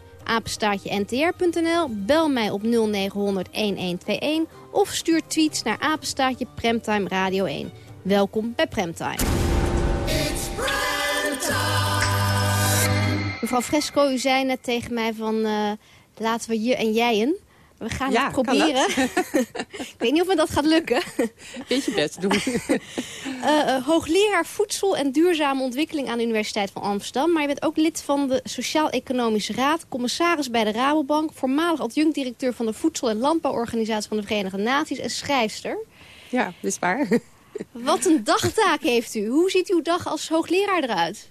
ntr.nl. Bel mij op 0900 1121 of stuur tweets naar apenstaartje Premtime Radio 1. Welkom bij Premtime. Mevrouw Fresco, u zei net tegen mij van uh, laten we je en jijen. We gaan ja, het proberen. ik weet niet of me dat gaat lukken. Beetje best doen. uh, uh, hoogleraar voedsel en duurzame ontwikkeling aan de Universiteit van Amsterdam. Maar je bent ook lid van de Sociaal-Economische Raad. Commissaris bij de Rabobank. Voormalig adjunct-directeur van de Voedsel- en Landbouworganisatie van de Verenigde Naties. En schrijfster. Ja, dat is waar. Wat een dagtaak heeft u. Hoe ziet uw dag als hoogleraar eruit?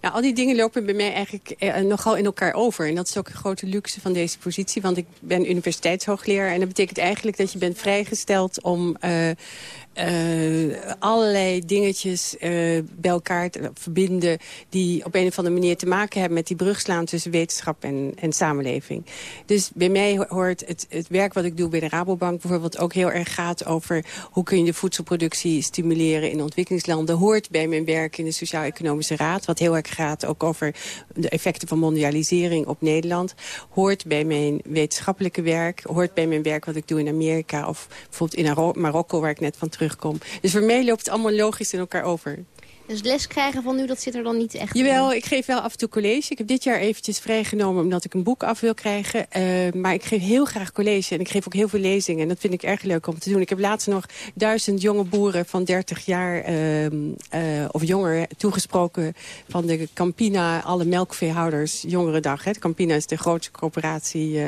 Nou, al die dingen lopen bij mij eigenlijk eh, nogal in elkaar over. En dat is ook een grote luxe van deze positie. Want ik ben universiteitshoogleraar. En dat betekent eigenlijk dat je bent vrijgesteld om... Uh, uh, allerlei dingetjes uh, bij elkaar verbinden... die op een of andere manier te maken hebben met die brugslaan tussen wetenschap en, en samenleving. Dus bij mij hoort het, het werk wat ik doe bij de Rabobank bijvoorbeeld ook heel erg gaat over... hoe kun je de voedselproductie stimuleren in ontwikkelingslanden. Hoort bij mijn werk in de Sociaal-Economische Raad, wat heel erg gaat ook over de effecten van mondialisering op Nederland. Hoort bij mijn wetenschappelijke werk, hoort bij mijn werk wat ik doe in Amerika... of bijvoorbeeld in Marokko, waar ik net van Dus voor mij loopt het allemaal logisch in elkaar over. Dus les krijgen van u, dat zit er dan niet echt Jawel, in? ik geef wel af en toe college. Ik heb dit jaar eventjes vrijgenomen omdat ik een boek af wil krijgen. Uh, maar ik geef heel graag college en ik geef ook heel veel lezingen. En dat vind ik erg leuk om te doen. Ik heb laatst nog duizend jonge boeren van 30 jaar uh, uh, of jonger toegesproken... van de Campina, alle melkveehouders, Jongerendag. Hè. De Campina is de grootste coöperatie,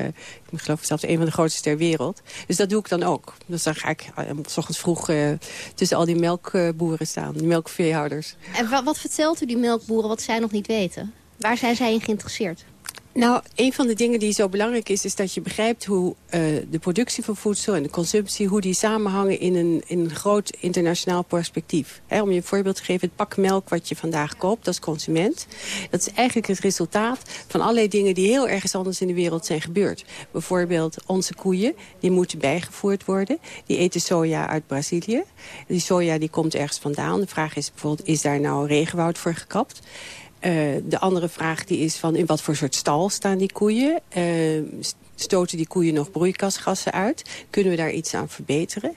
ik geloof zelfs een van de grootste ter wereld. Dus dat doe ik dan ook. Dus dan ga ik s ochtends vroeg tussen al die melkboeren staan, die melkveehouders. En wat vertelt u die melkboeren wat zij nog niet weten? Waar zijn zij in geïnteresseerd? Nou, een van de dingen die zo belangrijk is... is dat je begrijpt hoe uh, de productie van voedsel en de consumptie... hoe die samenhangen in een, in een groot internationaal perspectief. Om je een voorbeeld te geven, het pak melk wat je vandaag koopt als consument... dat is eigenlijk het resultaat van allerlei dingen... die heel ergens anders in de wereld zijn gebeurd. Bijvoorbeeld onze koeien, die moeten bijgevoerd worden. Die eten soja uit Brazilië. Die soja die komt ergens vandaan. De vraag is bijvoorbeeld, is daar nou regenwoud voor gekapt? Uh, de andere vraag die is van in wat voor soort stal staan die koeien? Uh, stoten die koeien nog broeikasgassen uit? Kunnen we daar iets aan verbeteren?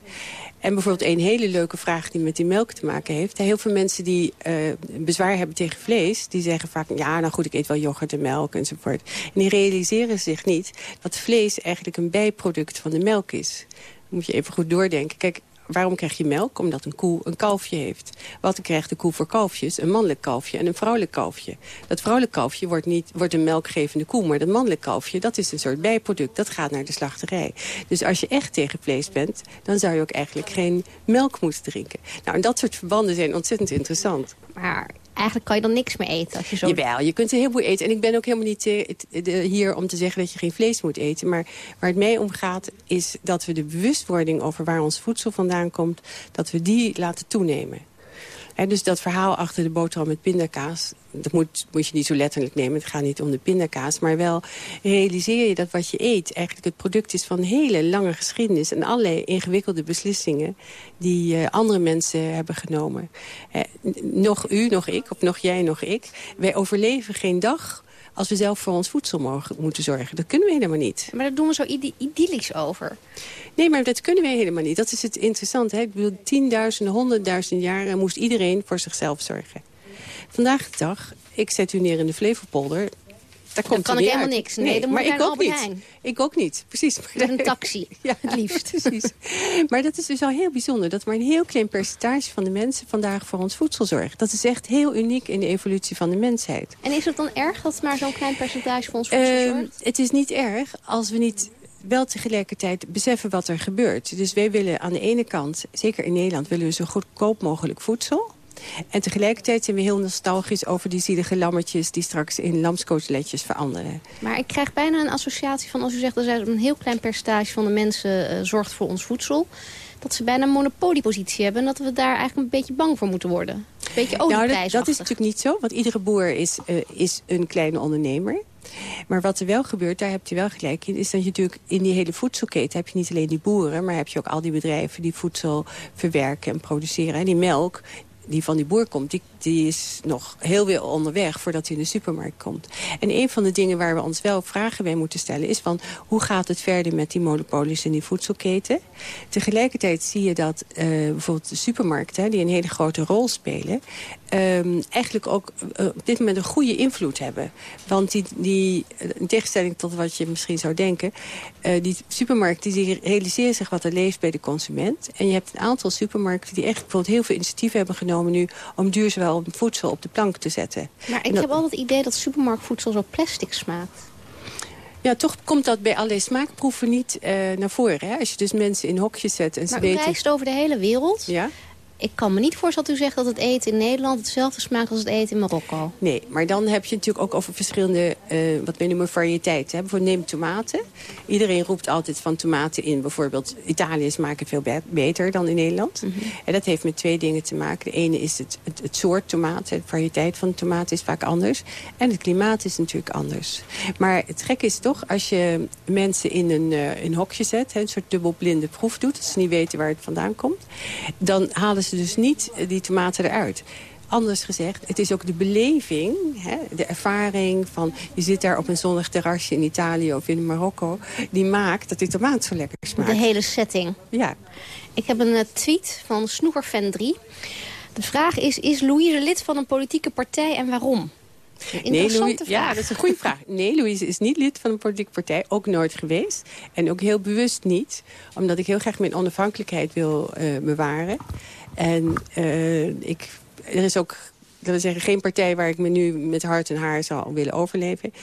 En bijvoorbeeld een hele leuke vraag die met die melk te maken heeft. Heel veel mensen die uh, bezwaar hebben tegen vlees... die zeggen vaak, ja, nou goed, ik eet wel yoghurt en melk enzovoort. En die realiseren zich niet dat vlees eigenlijk een bijproduct van de melk is. Moet je even goed doordenken. Kijk, waarom krijg je melk? Omdat een koe een kalfje heeft. Wat krijgt de koe voor kalfjes? Een mannelijk kalfje en een vrouwelijk kalfje. Dat vrouwelijk kalfje wordt, niet, wordt een melkgevende koe... maar dat mannelijk kalfje, dat is een soort bijproduct. Dat gaat naar de slachterij. Dus als je echt tegen vlees bent... dan zou je ook eigenlijk geen melk moeten drinken. Nou, en dat soort verbanden zijn ontzettend interessant. Maar eigenlijk kan je dan niks meer eten. Als je zo... Jawel, je kunt een heleboel eten. En ik ben ook helemaal niet uh, hier om te zeggen dat je geen vlees moet eten. Maar waar het mij om gaat is dat we de bewustwording over waar ons voedsel vandaan komt... dat we die laten toenemen dus dat verhaal achter de boterham met pindakaas... dat moet, moet je niet zo letterlijk nemen, het gaat niet om de pindakaas... maar wel realiseer je dat wat je eet eigenlijk het product is van een hele lange geschiedenis... en allerlei ingewikkelde beslissingen die uh, andere mensen hebben genomen. Eh, nog u, nog ik, of nog jij, nog ik. Wij overleven geen dag als we zelf voor ons voedsel mogen, moeten zorgen. Dat kunnen we helemaal niet. Maar daar doen we zo idyllisch over. Nee, maar dat kunnen we helemaal niet. Dat is het interessante. Hè? Ik bedoel, tienduizenden, honderdduizenden jaren moest iedereen voor zichzelf zorgen. Vandaag de dag, ik zet u neer in de Flevopolder. Daar komt kan ik helemaal niks. Nee, dan maar ik ook niet. Ik ook niet, precies. Met een taxi, ja, het liefst. Precies. Maar dat is dus al heel bijzonder. Dat maar een heel klein percentage van de mensen vandaag voor ons voedsel zorgt. Dat is echt heel uniek in de evolutie van de mensheid. En is het dan erg dat maar zo'n klein percentage voor ons voedsel uh, zorgt? Het is niet erg als we niet wel tegelijkertijd beseffen wat er gebeurt. Dus wij willen aan de ene kant, zeker in Nederland... willen we zo goedkoop mogelijk voedsel. En tegelijkertijd zijn we heel nostalgisch over die zielige lammetjes... die straks in lamskoteletjes veranderen. Maar ik krijg bijna een associatie van als u zegt... dat een heel klein percentage van de mensen uh, zorgt voor ons voedsel dat ze bijna een monopoliepositie hebben... en dat we daar eigenlijk een beetje bang voor moeten worden. Een beetje nou, dat, dat, is natuurlijk niet zo, want iedere boer is, uh, is een kleine ondernemer. Maar wat er wel gebeurt, daar heb je wel gelijk in... is dat je natuurlijk in die hele voedselketen heb je niet alleen die boeren... maar heb je ook al die bedrijven die voedsel verwerken en produceren. En die melk, die van die boer komt, die, die is nog heel veel onderweg voordat hij in de supermarkt komt. En een van de dingen waar we ons wel vragen bij moeten stellen is van hoe gaat het verder met die monopolies in die voedselketen? Tegelijkertijd zie je dat uh, bijvoorbeeld de supermarkten, die een hele grote rol spelen, um, eigenlijk ook uh, op dit moment een goede invloed hebben. Want die, die, in tegenstelling tot wat je misschien zou denken... Uh, die supermarkten die realiseren zich wat er leeft bij de consument. En je hebt een aantal supermarkten die echt bijvoorbeeld heel veel initiatieven hebben genomen nu... om duurzaam voedsel op de plank te zetten. Maar ik heb altijd het idee dat supermarktvoedsel zo plastic smaakt. Ja, toch komt dat bij allerlei smaakproeven niet uh, naar voren. Hè? Als je dus mensen in hokjes zet en ze maar weten... Maar reist over de hele wereld. Ja? Ik kan me niet voorstellen dat u zegt dat het eten in Nederland hetzelfde smaakt als het eten in Marokko. Nee, maar dan heb je natuurlijk ook over verschillende, uh, wat we noemen variëteiten. Bijvoorbeeld neem tomaten. Iedereen roept altijd van tomaten in. Bijvoorbeeld Italië smaken veel be beter dan in Nederland. Mm -hmm. En dat heeft met twee dingen te maken. De ene is het, het, het soort tomaten. De variëteit van de tomaat is vaak anders. En het klimaat is natuurlijk anders. Maar het gekke is toch, als je mensen in een, uh, een hokje zet... Hè, een soort dubbelblinde proef doet, dat ze niet weten waar het vandaan komt... dan halen ze dus niet die tomaten eruit. Anders gezegd, het is ook de beleving, hè, de ervaring van... je zit daar op een zonnig terrasje in Italië of in Marokko... die maakt dat die tomaat zo lekker smaakt. De hele setting. Ja. Ik heb een uh, tweet van Snoegerfan3. De vraag is, is Louise lid van een politieke partij en waarom? Nee, Louise, ja, dat is een goede vraag. Nee, Louise is niet lid van een politieke partij. Ook nooit geweest. En ook heel bewust niet. Omdat ik heel graag mijn onafhankelijkheid wil uh, bewaren. En uh, ik, er is ook dat we zeggen, geen partij waar ik me nu met hart en haar zou willen overleven,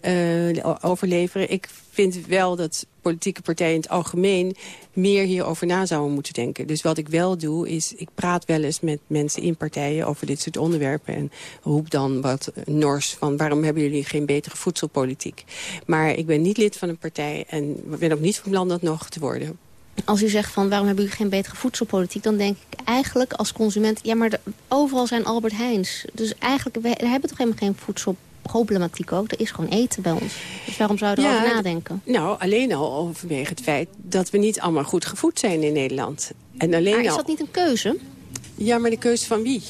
eh, overleveren. Ik vind wel dat politieke partijen in het algemeen meer hierover na zouden moeten denken. Dus wat ik wel doe, is ik praat wel eens met mensen in partijen over dit soort onderwerpen. En roep dan wat nors van waarom hebben jullie geen betere voedselpolitiek. Maar ik ben niet lid van een partij en ben ook niet van plan dat nog te worden. Als u zegt van waarom hebben jullie geen betere voedselpolitiek... dan denk ik eigenlijk als consument... ja, maar de- overal zijn Albert Heijns. Dus eigenlijk, we hebben toch helemaal geen voedselproblematiek ook. Er is gewoon eten bij ons. Dus waarom zou je erover Ja, nadenken? Nou, alleen al overwege het feit dat we niet allemaal goed gevoed zijn in Nederland. En alleen Maar is dat niet een keuze? Ja, maar de keuze van wie?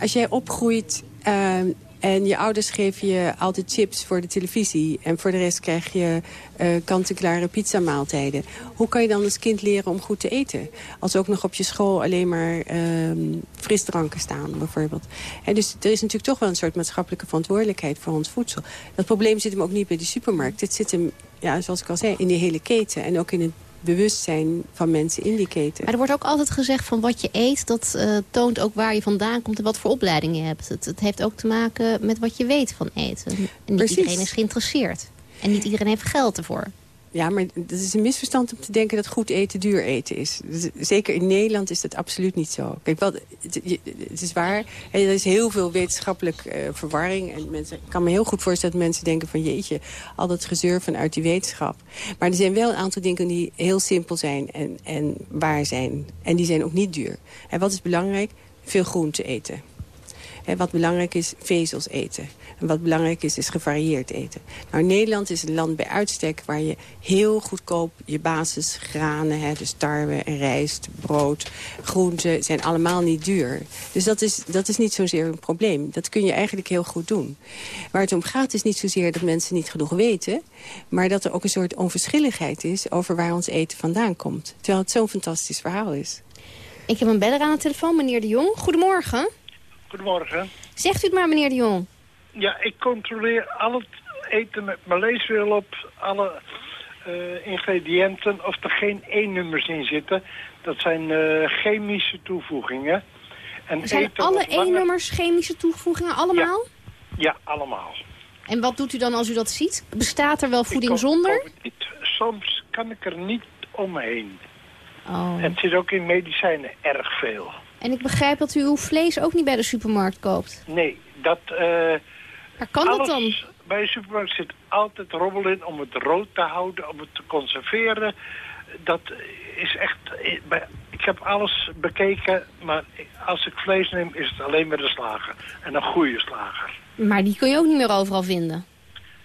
Als jij opgroeit eh, en je ouders geven je altijd chips voor de televisie... en voor de rest krijg je eh kant-en-klare pizzamaaltijden... hoe kan je dan als kind leren om goed te eten? Als ook nog op je school alleen maar ehm, frisdranken staan, bijvoorbeeld. En dus er is natuurlijk toch wel een soort maatschappelijke verantwoordelijkheid voor ons voedsel. Dat probleem zit hem ook niet bij de supermarkt. Het zit hem, ja, zoals ik al zei, in die hele keten... en ook in het bewustzijn van mensen in die keten. Maar er wordt ook altijd gezegd van wat je eet... dat eh, toont ook waar je vandaan komt en wat voor opleiding je hebt. Het, het heeft ook te maken met wat je weet van eten. En niet Precies. iedereen is geïnteresseerd. En niet iedereen heeft geld ervoor. Ja, maar het is een misverstand om te denken dat goed eten duur eten is. Dus Zeker in Nederland is dat absoluut niet zo. Kijk, wel, het, is waar, er is heel veel wetenschappelijk eh, verwarring. En mensen, ik kan me heel goed voorstellen dat mensen denken van... jeetje, al dat gezeur vanuit die wetenschap. Maar er zijn wel een aantal dingen die heel simpel zijn en, en waar zijn. En die zijn ook niet duur. En wat is belangrijk? Veel groente eten. Wat belangrijk is, vezels eten. En wat belangrijk is, is gevarieerd eten. Nou, Nederland is een land bij uitstek waar je heel goedkoop je basisgranen... Hè, dus tarwe en rijst, brood, groenten, zijn allemaal niet duur. Dus dat is, dat is niet zozeer een probleem. Dat kun je eigenlijk heel goed doen. Waar het om gaat is niet zozeer dat mensen niet genoeg weten... maar dat er ook een soort onverschilligheid is over waar ons eten vandaan komt. Terwijl het zo'n fantastisch verhaal is. Ik heb een beller aan de telefoon, meneer de Jong. Goedemorgen. Goedemorgen. Zegt u het maar, meneer de Jong. Ja, ik controleer al het eten met mijn op, alle eh, ingrediënten, of er geen E-nummers in zitten. Dat zijn eh, chemische toevoegingen. En Er zijn alle E-nummers chemische toevoegingen, allemaal? Ja, allemaal. En wat doet u dan als u dat ziet? Bestaat er wel voeding zonder? niet. Soms kan ik er niet omheen. Oh. En het zit ook in medicijnen erg veel. En ik begrijp dat u uw vlees ook niet bij de supermarkt koopt. Nee, dat... eh Maar kan dat dan? Bij de supermarkt zit altijd rommel in om het rood te houden, om het te conserveren. Dat is echt... bij- Ik heb alles bekeken, maar als ik vlees neem is het alleen maar de slager. En een goede slager. Maar die kun je ook niet meer overal vinden.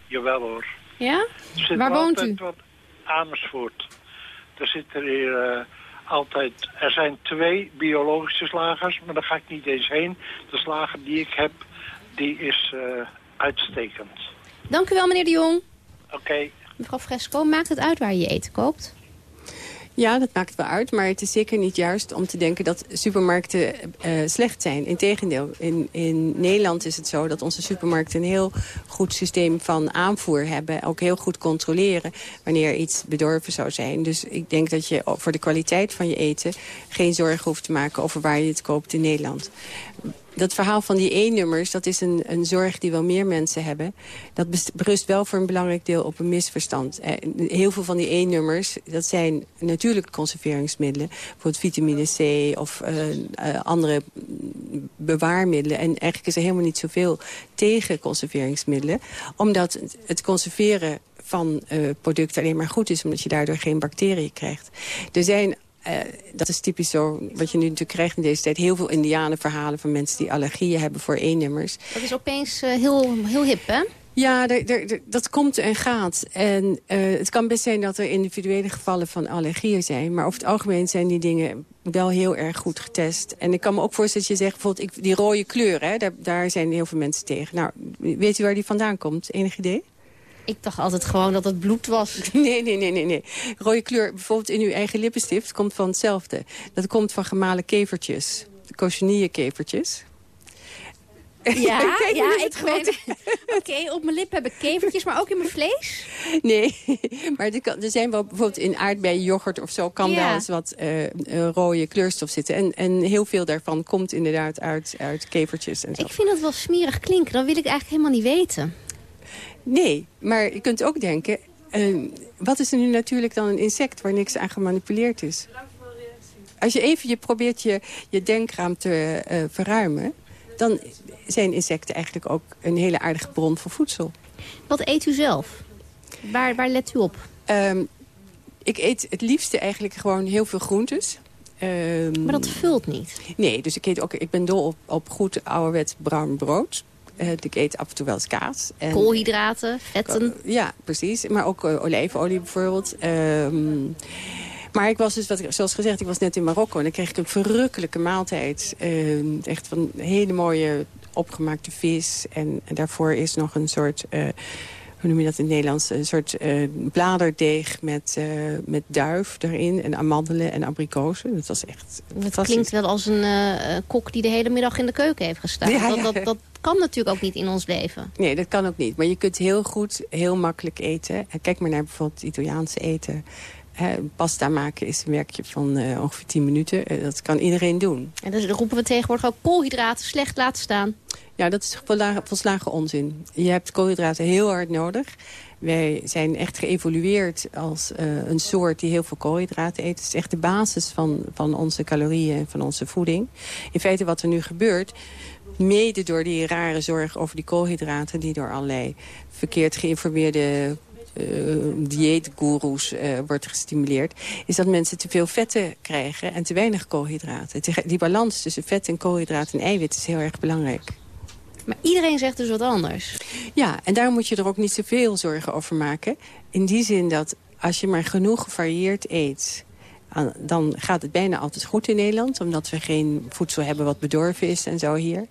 Jawel hoor. Ja? Er zit Waar woont u? Wat Amersfoort. Er zitten hier eh, altijd... Er zijn twee biologische slagers, maar daar ga ik niet eens heen. De slager die ik heb, die is eh, uitstekend. Dank u wel, meneer de Jong. Oké. Mevrouw Fresco, maakt het uit waar je je eten koopt? Ja, dat maakt wel uit. Maar het is zeker niet juist om te denken dat supermarkten eh, slecht zijn. Integendeel, in, in Nederland is het zo dat onze supermarkten een heel goed systeem van aanvoer hebben. Ook heel goed controleren wanneer iets bedorven zou zijn. Dus ik denk dat je voor de kwaliteit van je eten geen zorgen hoeft te maken over waar je het koopt in Nederland dat verhaal van die E-nummers, dat is een, een zorg die wel meer mensen hebben. Dat berust wel voor een belangrijk deel op een misverstand. Eh, heel veel van die E-nummers, dat zijn natuurlijke conserveringsmiddelen. Bijvoorbeeld vitamine C of eh, eh, andere bewaarmiddelen. En eigenlijk is er helemaal niet zoveel tegen conserveringsmiddelen. Omdat het conserveren van producten alleen maar goed is... omdat je daardoor geen bacteriën krijgt. Er zijn eh, dat is typisch zo, wat je nu natuurlijk krijgt in deze tijd... heel veel indianenverhalen van mensen die allergieën hebben voor E-nummers. Dat is opeens eh, heel, heel hip, hè? Ja, dat komt en gaat. En eh, het kan best zijn dat er individuele gevallen van allergieën zijn. Maar over het algemeen zijn die dingen wel heel erg goed getest. En ik kan me ook voorstellen dat je zegt, bijvoorbeeld ik, die rode kleur... Hè, daar, daar zijn heel veel mensen tegen. Nou, weet u waar die vandaan komt? Enig idee? Ik dacht altijd gewoon dat het bloed was. Nee, nee, nee, nee, nee. Rode kleur, bijvoorbeeld in uw eigen lippenstift, komt van hetzelfde. Dat komt van gemalen kevertjes. De cochineerkevertjes. Ja, Kijk, ja ik het weet. Oké, op mijn lip heb ik kevertjes, maar ook in mijn vlees? Nee, maar er, kan- er zijn wel bijvoorbeeld in aardbeien, yoghurt of zo... kan Ja. wel eens wat eh, rode kleurstof zitten. En, en heel veel daarvan komt inderdaad uit, uit kevertjes en zo. Ik vind het wel smerig klinken. Dan wil ik eigenlijk helemaal niet weten. Nee, maar je kunt ook denken... eh, wat is er nu natuurlijk dan een insect waar niks aan gemanipuleerd is? Als je even je probeert je, je denkraam te eh, verruimen... dan zijn insecten eigenlijk ook een hele aardige bron voor voedsel. Wat eet u zelf? Waar, waar let u op? Ehm, ik eet het liefste eigenlijk gewoon heel veel groentes. Ehm, Maar dat vult niet. Nee, dus ik, eet ook, ik ben dol op, op goed ouderwets bruin brood. Eh, ik eet af en toe wel eens kaas. En, Koolhydraten, vetten. ja, precies. Maar ook eh, olijfolie bijvoorbeeld. Ehm, maar ik was dus, wat, ik- zoals gezegd, ik was net in Marokko. En dan kreeg ik een verrukkelijke maaltijd. Ehm, echt van hele mooie opgemaakte vis. En, en daarvoor is nog een soort... eh, hoe noem je dat in het Nederlands? Een soort eh, bladerdeeg met, eh, met duif erin. En amandelen en abrikozen. Dat was echt Het fantastisch. klinkt wel als een eh, eh, kok die de hele middag in de keuken heeft gestaan. Ja, dat, ja. dat, dat kan natuurlijk ook niet in ons leven. Nee, dat kan ook niet. Maar je kunt heel goed, heel makkelijk eten. En Kijk maar naar bijvoorbeeld Italiaanse eten. Pasta maken is een werkje van eh, ongeveer 10 minuten. Eh, dat kan iedereen doen. En dus roepen we tegenwoordig ook koolhydraten slecht laten staan. Ja, dat is volslagen onzin. Je hebt koolhydraten heel hard nodig. Wij zijn echt geëvolueerd als eh, een soort die heel veel koolhydraten eet. Het is echt de basis van, van onze calorieën en van onze voeding. In feite wat er nu gebeurt, mede door die rare zorg over die koolhydraten... die door allerlei verkeerd geïnformeerde eh dieetgoeroes eh, wordt gestimuleerd... is dat mensen te veel vetten krijgen en te weinig koolhydraten. Te- Die balans tussen vet en koolhydraten en eiwit is heel erg belangrijk. Maar iedereen zegt dus wat anders. Ja, en daar moet je er ook niet zoveel zorgen over maken. In die zin dat als je maar genoeg gevarieerd eet... dan gaat het bijna altijd goed in Nederland. Omdat we geen voedsel hebben wat bedorven is en zo hier.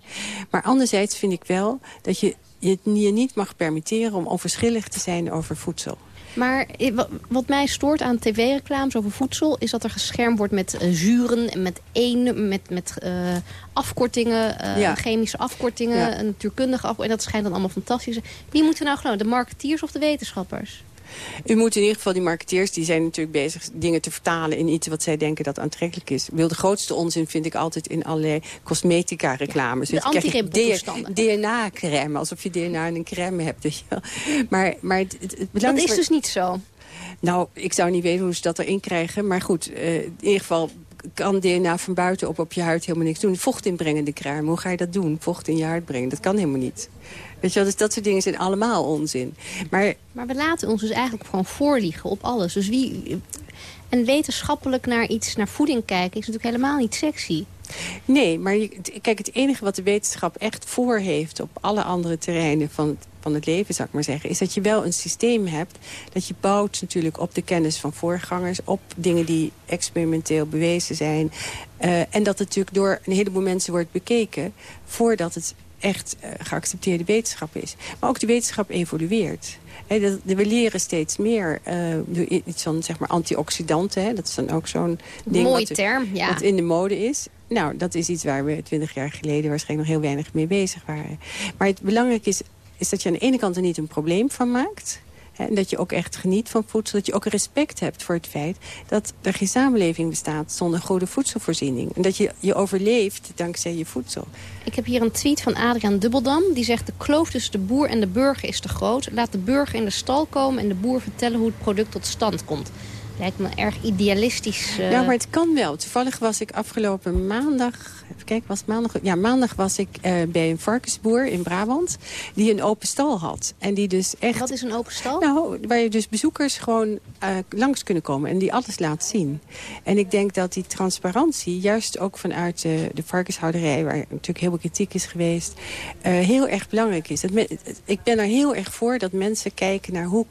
Maar anderzijds vind ik wel dat je je niet mag permitteren... om onverschillig te zijn over voedsel. Maar wa- wat mij stoort aan tv-reclames over voedsel... is dat er geschermd wordt met eh, zuren en met één, met, met eh, afkortingen, eh, Ja. chemische afkortingen, Ja. een natuurkundige afkorting. En dat schijnt dan allemaal fantastisch. Wie moeten nou geloven, de marketeers of de wetenschappers? U moet in ieder geval die marketeers, die zijn natuurlijk bezig dingen te vertalen in iets wat zij denken dat aantrekkelijk is. Wil de grootste onzin vind ik altijd in allerlei cosmetica reclames. De Dus dan krijg je anti-rimpeltoestanden. DNA crème, alsof je DNA in een crème hebt. weet je wel. Maar, maar het, het, het Dat is dus niet zo. Nou, ik zou niet weten hoe ze dat erin krijgen. Maar goed, eh, in ieder geval kan DNA van buiten op, op je huid helemaal niks doen. Vocht inbrengende crème, hoe ga je dat doen? Vocht in je huid brengen, dat kan helemaal niet. Weet je wel, dus dat soort dingen zijn allemaal onzin. Maar Maar we laten ons dus eigenlijk gewoon voorliegen op alles. Dus wie... En wetenschappelijk naar iets, naar voeding kijken, is natuurlijk helemaal niet sexy. Nee, maar je- kijk, het enige wat de wetenschap echt voor heeft... op alle andere terreinen van het, van het leven, zou ik maar zeggen... is dat je wel een systeem hebt dat je bouwt natuurlijk op de kennis van voorgangers... op dingen die experimenteel bewezen zijn. eh, en dat het natuurlijk door een heleboel mensen wordt bekeken... voordat het echt eh, geaccepteerde wetenschap is. Maar ook de wetenschap evolueert. We leren steeds meer eh, door iets van zeg maar, antioxidanten. Hè, dat is dan ook zo'n ding wat, er- term, ja. wat in de mode is. Nou, dat is iets waar we twintig jaar geleden waarschijnlijk nog heel weinig mee bezig waren. Maar het belangrijke is, is dat je aan de ene kant er niet een probleem van maakt. En dat je ook echt geniet van voedsel. Dat je ook respect hebt voor het feit dat er geen samenleving bestaat zonder goede voedselvoorziening. En dat je, je overleeft dankzij je voedsel. Ik heb hier een tweet van Adriaan Dubbeldam. Die zegt, de kloof tussen de boer en de burger is te groot. Laat de burger in de stal komen en de boer vertellen hoe het product tot stand komt. Lijkt me erg idealistisch. eh, Ja, maar het kan wel. Toevallig was ik afgelopen maandag... Even kijken, was maandag? Ja, maandag was ik eh, bij een varkensboer in Brabant... die een open stal had. En die dus echt... Wat is een open stal? Nou, waar je dus bezoekers gewoon eh, langs kunnen komen... en die alles laat zien. En ik denk dat die transparantie, juist ook vanuit de, de varkenshouderij... waar natuurlijk heel veel kritiek is geweest... eh, heel erg belangrijk is. Dat men- ik ben er heel erg voor dat mensen kijken naar... hoe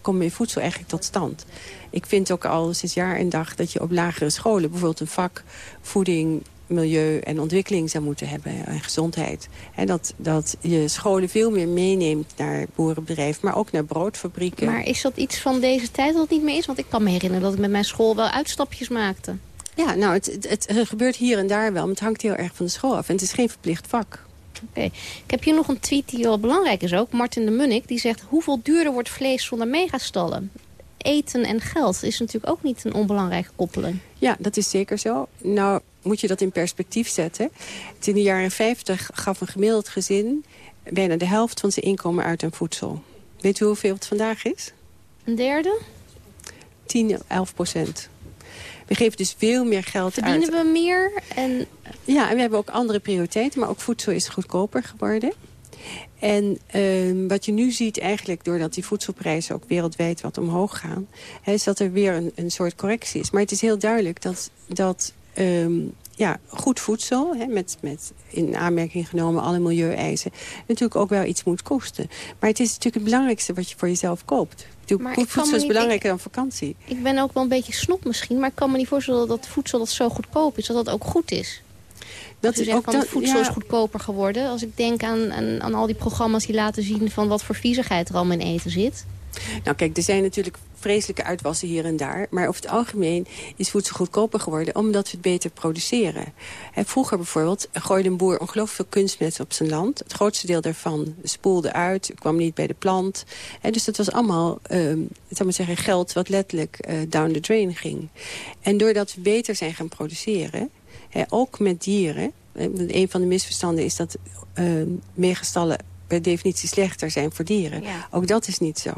komt mijn voedsel eigenlijk tot stand. Ik vind ook al sinds jaar en dag dat je op lagere scholen... bijvoorbeeld een vak voeding, milieu en ontwikkeling zou moeten hebben. En gezondheid. En dat, dat je scholen veel meer meeneemt naar boerenbedrijf... maar ook naar broodfabrieken. Maar is dat iets van deze tijd dat het niet meer is? Want ik kan me herinneren dat ik met mijn school wel uitstapjes maakte. Ja, nou, het, het, het gebeurt hier en daar wel, maar het hangt heel erg van de school af. En het is geen verplicht vak. Oké. Ik heb hier nog een tweet die wel belangrijk is ook. Martin de Munnik, die zegt... hoeveel duurder wordt vlees zonder megastallen? Eten en geld is natuurlijk ook niet een onbelangrijke koppeling. Ja, dat is zeker zo. Nou moet je dat in perspectief zetten. In de jaren 50 gaf een gemiddeld gezin... bijna de helft van zijn inkomen uit aan voedsel. Weet u hoeveel het vandaag is? Een derde? 10, 11 procent. We geven dus veel meer geld Verdienen uit. we meer? En... Ja, en we hebben ook andere prioriteiten. Maar ook voedsel is goedkoper geworden. En uh, wat je nu ziet eigenlijk, doordat die voedselprijzen ook wereldwijd wat omhoog gaan... Is dat er weer een, een soort correctie is. Maar het is heel duidelijk dat, dat um, ja, goed voedsel, hè, met, met in aanmerking genomen alle milieueisen... natuurlijk ook wel iets moet kosten. Maar het is natuurlijk het belangrijkste wat je voor jezelf koopt. Maar goed voedsel is niet- belangrijker dan vakantie. Ik ben ook wel een beetje snop misschien, maar ik kan me niet voorstellen dat voedsel dat zo goedkoop is, dat dat ook goed is. Dat is ook van dat- voedsel ja. is goedkoper geworden. Als ik denk aan, aan, aan al die programma's die laten zien van wat voor viezigheid er allemaal in eten zit. Nou kijk, er zijn natuurlijk vreselijke uitwassen hier en daar. Maar over het algemeen is voedsel goedkoper geworden... omdat we het beter produceren. Vroeger bijvoorbeeld gooide een boer ongelooflijk veel kunstmest op zijn land. Het grootste deel daarvan spoelde uit, kwam niet bij de plant. Dus dat was allemaal ehm, zou maar zeggen, geld wat letterlijk eh, down the drain ging. En doordat we beter zijn gaan produceren, ook met dieren... want een van de misverstanden is dat ehm megastallen per definitie slechter zijn voor dieren. Ook dat is niet zo.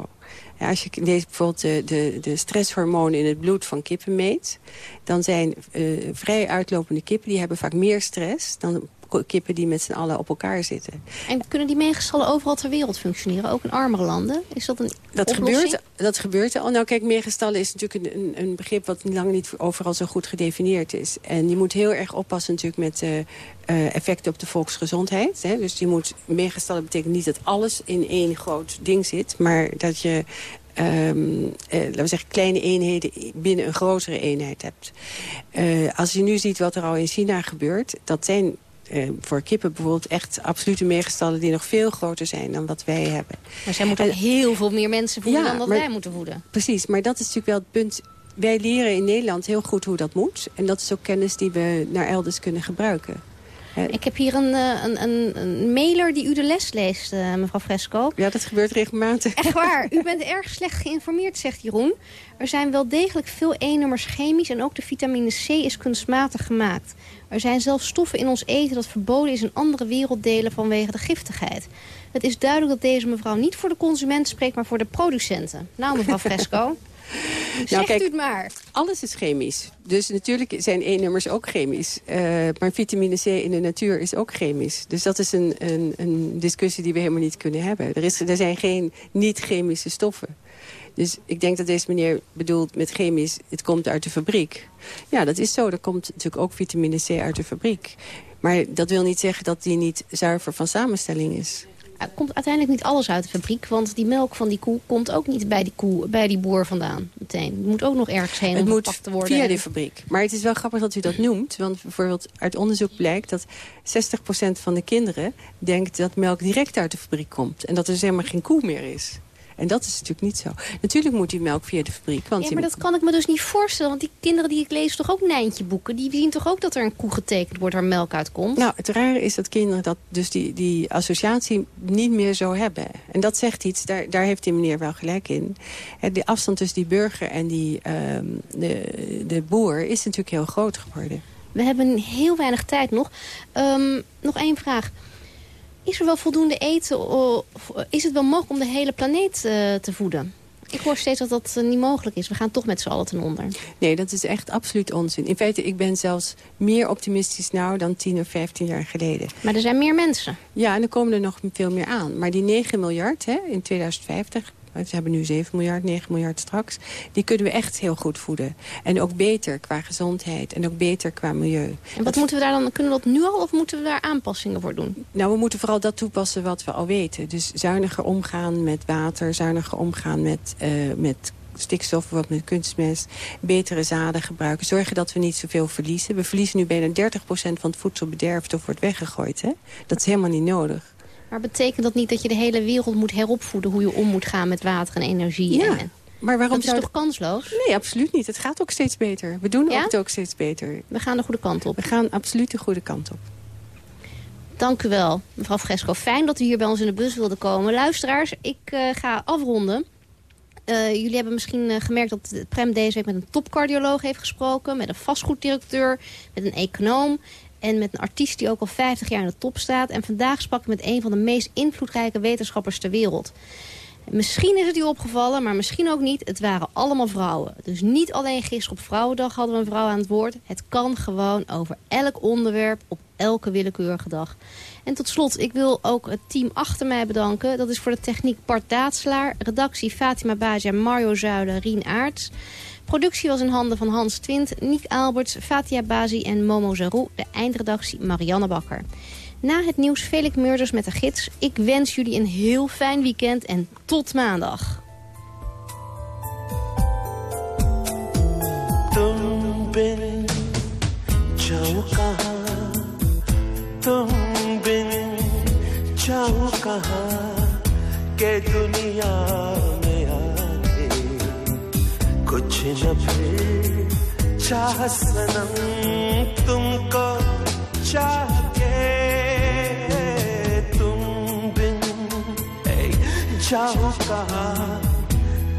Ja, als je leest bijvoorbeeld de, de, de stresshormonen in het bloed van kippen meet... dan zijn eh, vrij uitlopende kippen die hebben vaak meer stress... dan kippen die met z'n allen op elkaar zitten. En kunnen die meegestallen overal ter wereld functioneren, ook in armere landen? Is dat een Dat oplossing? gebeurt, dat gebeurt al. Nou kijk, meegestallen is natuurlijk een, een, begrip... wat lang niet overal zo goed gedefinieerd is. En je moet heel erg oppassen natuurlijk met eh, effecten op de volksgezondheid. Hè. Dus je moet, meegestallen betekent niet dat alles in één groot ding zit... maar dat je ehm, eh, laten we zeggen, kleine eenheden binnen een grotere eenheid hebt. Eh, als je nu ziet wat er al in China gebeurt... dat zijn eh, voor kippen bijvoorbeeld echt absolute meegestallen... die nog veel groter zijn dan wat wij hebben. Maar zij moeten ook heel veel meer mensen voeden Ja, dan dat maar- wij moeten voeden. Precies, maar dat is natuurlijk wel het punt. Wij leren in Nederland heel goed hoe dat moet. En dat is ook kennis die we naar elders kunnen gebruiken. Ik heb hier een, eh, een, een, een mailer die u de les leest, eh, mevrouw Fresco. Ja, dat gebeurt regelmatig. Echt waar, u bent erg slecht geïnformeerd, zegt Jeroen. Er zijn wel degelijk veel E-nummers chemisch en ook de vitamine C is kunstmatig gemaakt. Er zijn zelfs stoffen in ons eten dat verboden is in andere werelddelen vanwege de giftigheid. Het is duidelijk dat deze mevrouw niet voor de consument spreekt, maar voor de producenten. Nou, mevrouw Fresco, zegt Nou, kijk, u het maar. Alles is chemisch. Dus natuurlijk zijn E-nummers ook chemisch. Eh, maar vitamine C in de natuur is ook chemisch. Dus dat is een, een, een discussie die we helemaal niet kunnen hebben. Er, is, er zijn geen niet-chemische stoffen. Dus ik denk dat deze meneer bedoelt met chemisch, het komt uit de fabriek. Ja, dat is zo. Er komt natuurlijk ook vitamine C uit de fabriek. Maar dat wil niet zeggen dat die niet zuiver van samenstelling is. Er komt uiteindelijk niet alles uit de fabriek, want die melk van die koe komt ook niet bij die, koe, bij die boer vandaan meteen. Het moet ook nog ergens heen Het om moet gepakt te worden. via de fabriek. Maar het is wel grappig dat u dat noemt. Want bijvoorbeeld uit onderzoek blijkt dat 60% van de kinderen denkt dat melk direct uit de fabriek komt. En dat er dus helemaal geen koe meer is. En dat is natuurlijk niet zo. Natuurlijk moet die melk via de fabriek. Want Ja, maar dat kan ik me dus niet voorstellen. Want die kinderen die ik lees toch ook Nijntje boeken. Die zien toch ook dat er een koe getekend wordt waar melk uit komt? Nou, het rare is dat kinderen dat dus die, die associatie niet meer zo hebben. En dat zegt iets, daar, daar heeft die meneer wel gelijk in. De afstand tussen die burger en die, ehm, de, de boer is natuurlijk heel groot geworden. We hebben heel weinig tijd nog. Ehm, nog één vraag. Is er wel voldoende eten? Of is het wel mogelijk om de hele planeet eh, te voeden? Ik hoor steeds dat dat eh, niet mogelijk is. We gaan toch met z'n allen ten onder. Nee, dat is echt absoluut onzin. In feite, ik ben zelfs meer optimistisch nou dan 10 of 15 jaar geleden. Maar er zijn meer mensen. Ja, en er komen er nog veel meer aan. Maar die 9 miljard hè, in 2050, we hebben nu 7 miljard, 9 miljard straks... die kunnen we echt heel goed voeden. En ook beter qua gezondheid en ook beter qua milieu. En wat moeten we daar dan? Kunnen we dat nu al of moeten we daar aanpassingen voor doen? Nou, we moeten vooral dat toepassen wat we al weten. Dus zuiniger omgaan met water, zuiniger omgaan met, eh, met stikstof, wat met kunstmest. Betere zaden gebruiken. Zorgen dat we niet zoveel verliezen. We verliezen nu bijna 30% van het voedsel bederft of wordt weggegooid. Hè? Dat is helemaal niet nodig. Maar betekent dat niet dat je de hele wereld moet heropvoeden... hoe je om moet gaan met water en energie? Ja, En, maar waarom dat is zou toch kansloos? Nee, absoluut niet. Het gaat ook steeds beter. We doen Ja? het ook steeds beter. We gaan de goede kant op. We gaan absoluut de goede kant op. Dank u wel, mevrouw Fresco. Fijn dat u hier bij ons in de bus wilde komen. Luisteraars, ik uh, ga afronden. Uh, jullie hebben misschien uh, gemerkt dat Prem deze week met een topcardioloog heeft gesproken... met een vastgoeddirecteur, met een econoom... en met een artiest die ook al 50 jaar in de top staat. En vandaag sprak ik met een van de meest invloedrijke wetenschappers ter wereld. Misschien is het u opgevallen, maar misschien ook niet. Het waren allemaal vrouwen. Dus niet alleen gisteren op Vrouwendag hadden we een vrouw aan het woord. Het kan gewoon over elk onderwerp op elke willekeurige dag. En tot slot, ik wil ook het team achter mij bedanken. Dat is voor de techniek Bart Daatslaar, redactie Fatima Baja, Mario Zuilen, Rien Aarts. Productie was in handen van Hans Twint, Niek Alberts, Fatia Bazi en Momo Zarou. De eindredactie Marianne Bakker. Na het nieuws Felix Murders met de gids. Ik wens jullie een heel fijn weekend en tot maandag. तुम बिन जाऊं कहाँ तुम बिन जाऊं कहाँ के दुनिया में आके न फिर चाह सनम तुमको चाह के तुम बिन जाऊँ कहाँ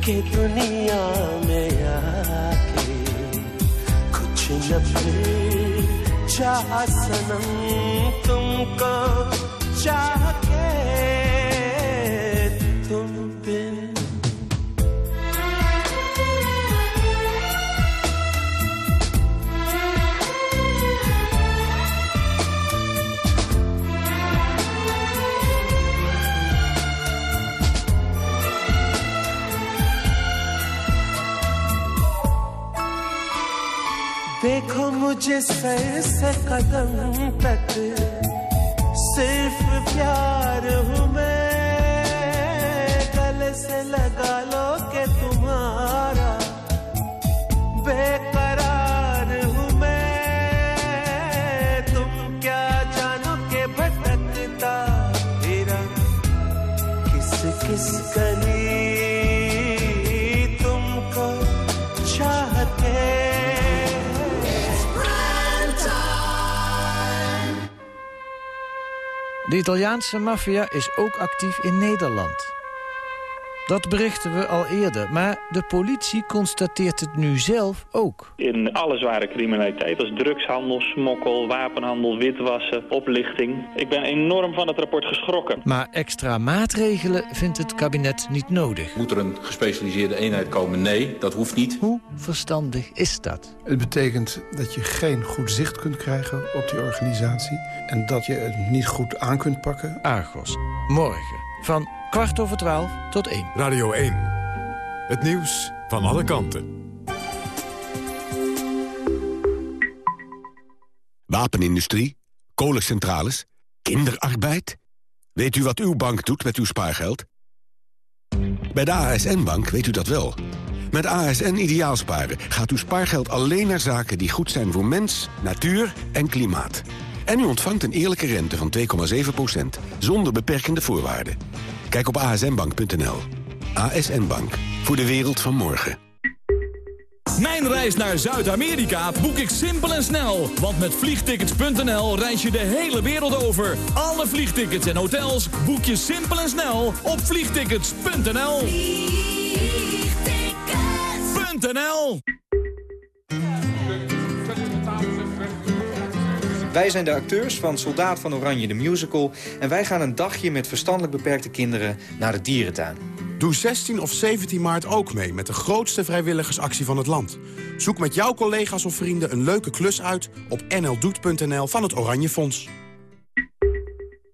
के दुनिया में आके कुछ न चाह सनम तुमको चाह के तुम बिन देखो मुझे सर से कदम तक। सिर्फ़ प्यार हूँ मैं। Italiaanse maffia is ook actief in Nederland. Dat berichten we al eerder, maar de politie constateert het nu zelf ook. In alle zware criminaliteit, als drugshandel, smokkel, wapenhandel, witwassen, oplichting. Ik ben enorm van het rapport geschrokken. Maar extra maatregelen vindt het kabinet niet nodig. Moet er een gespecialiseerde eenheid komen? Nee, dat hoeft niet. Hoe verstandig is dat? Het betekent dat je geen goed zicht kunt krijgen op die organisatie... en dat je het niet goed aan kunt pakken. Argos, morgen van kwart over twaalf tot één. Radio 1. Het nieuws van alle kanten. Wapenindustrie, kolencentrales, kinderarbeid. Weet u wat uw bank doet met uw spaargeld? Bij de ASN-bank weet u dat wel. Met ASN Ideaalsparen gaat uw spaargeld alleen naar zaken die goed zijn voor mens, natuur en klimaat. En u ontvangt een eerlijke rente van 2,7%, zonder beperkende voorwaarden. Kijk op asnbank.nl. ASN Bank, voor de wereld van morgen. Mijn reis naar Zuid-Amerika boek ik simpel en snel. Want met vliegtickets.nl reis je de hele wereld over. Alle vliegtickets en hotels boek je simpel en snel op vliegtickets.nl. Vliegtickets.nl Wij zijn de acteurs van Soldaat van Oranje, de musical... en wij gaan een dagje met verstandelijk beperkte kinderen naar de dierentuin. Doe 16 of 17 maart ook mee met de grootste vrijwilligersactie van het land. Zoek met jouw collega's of vrienden een leuke klus uit op nldoet.nl van het Oranje Fonds.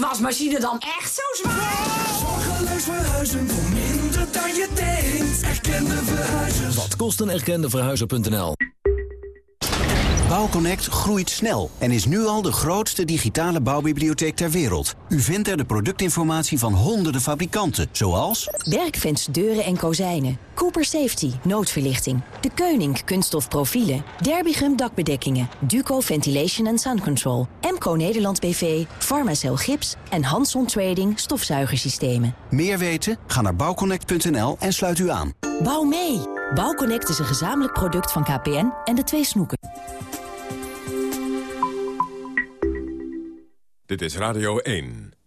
die wasmachine dan echt zo zwaar? Zorgeloos verhuizen voor minder dan je denkt. Erkende verhuizers. Wat kost een erkende verhuizer.nl? Bouwconnect groeit snel en is nu al de grootste digitale bouwbibliotheek ter wereld. U vindt er de productinformatie van honderden fabrikanten, zoals... Bergfans deuren en kozijnen. Cooper Safety, noodverlichting. De Keuning kunststof profielen. Derbigum dakbedekkingen. Duco Ventilation and Sun Control. Emco Nederland BV, Pharmacell gips en Hanson Trading stofzuigersystemen. Meer weten? Ga naar bouwconnect.nl en sluit u aan. Bouw mee! Bouwconnect is een gezamenlijk product van KPN en de twee snoeken. Dit is Radio 1.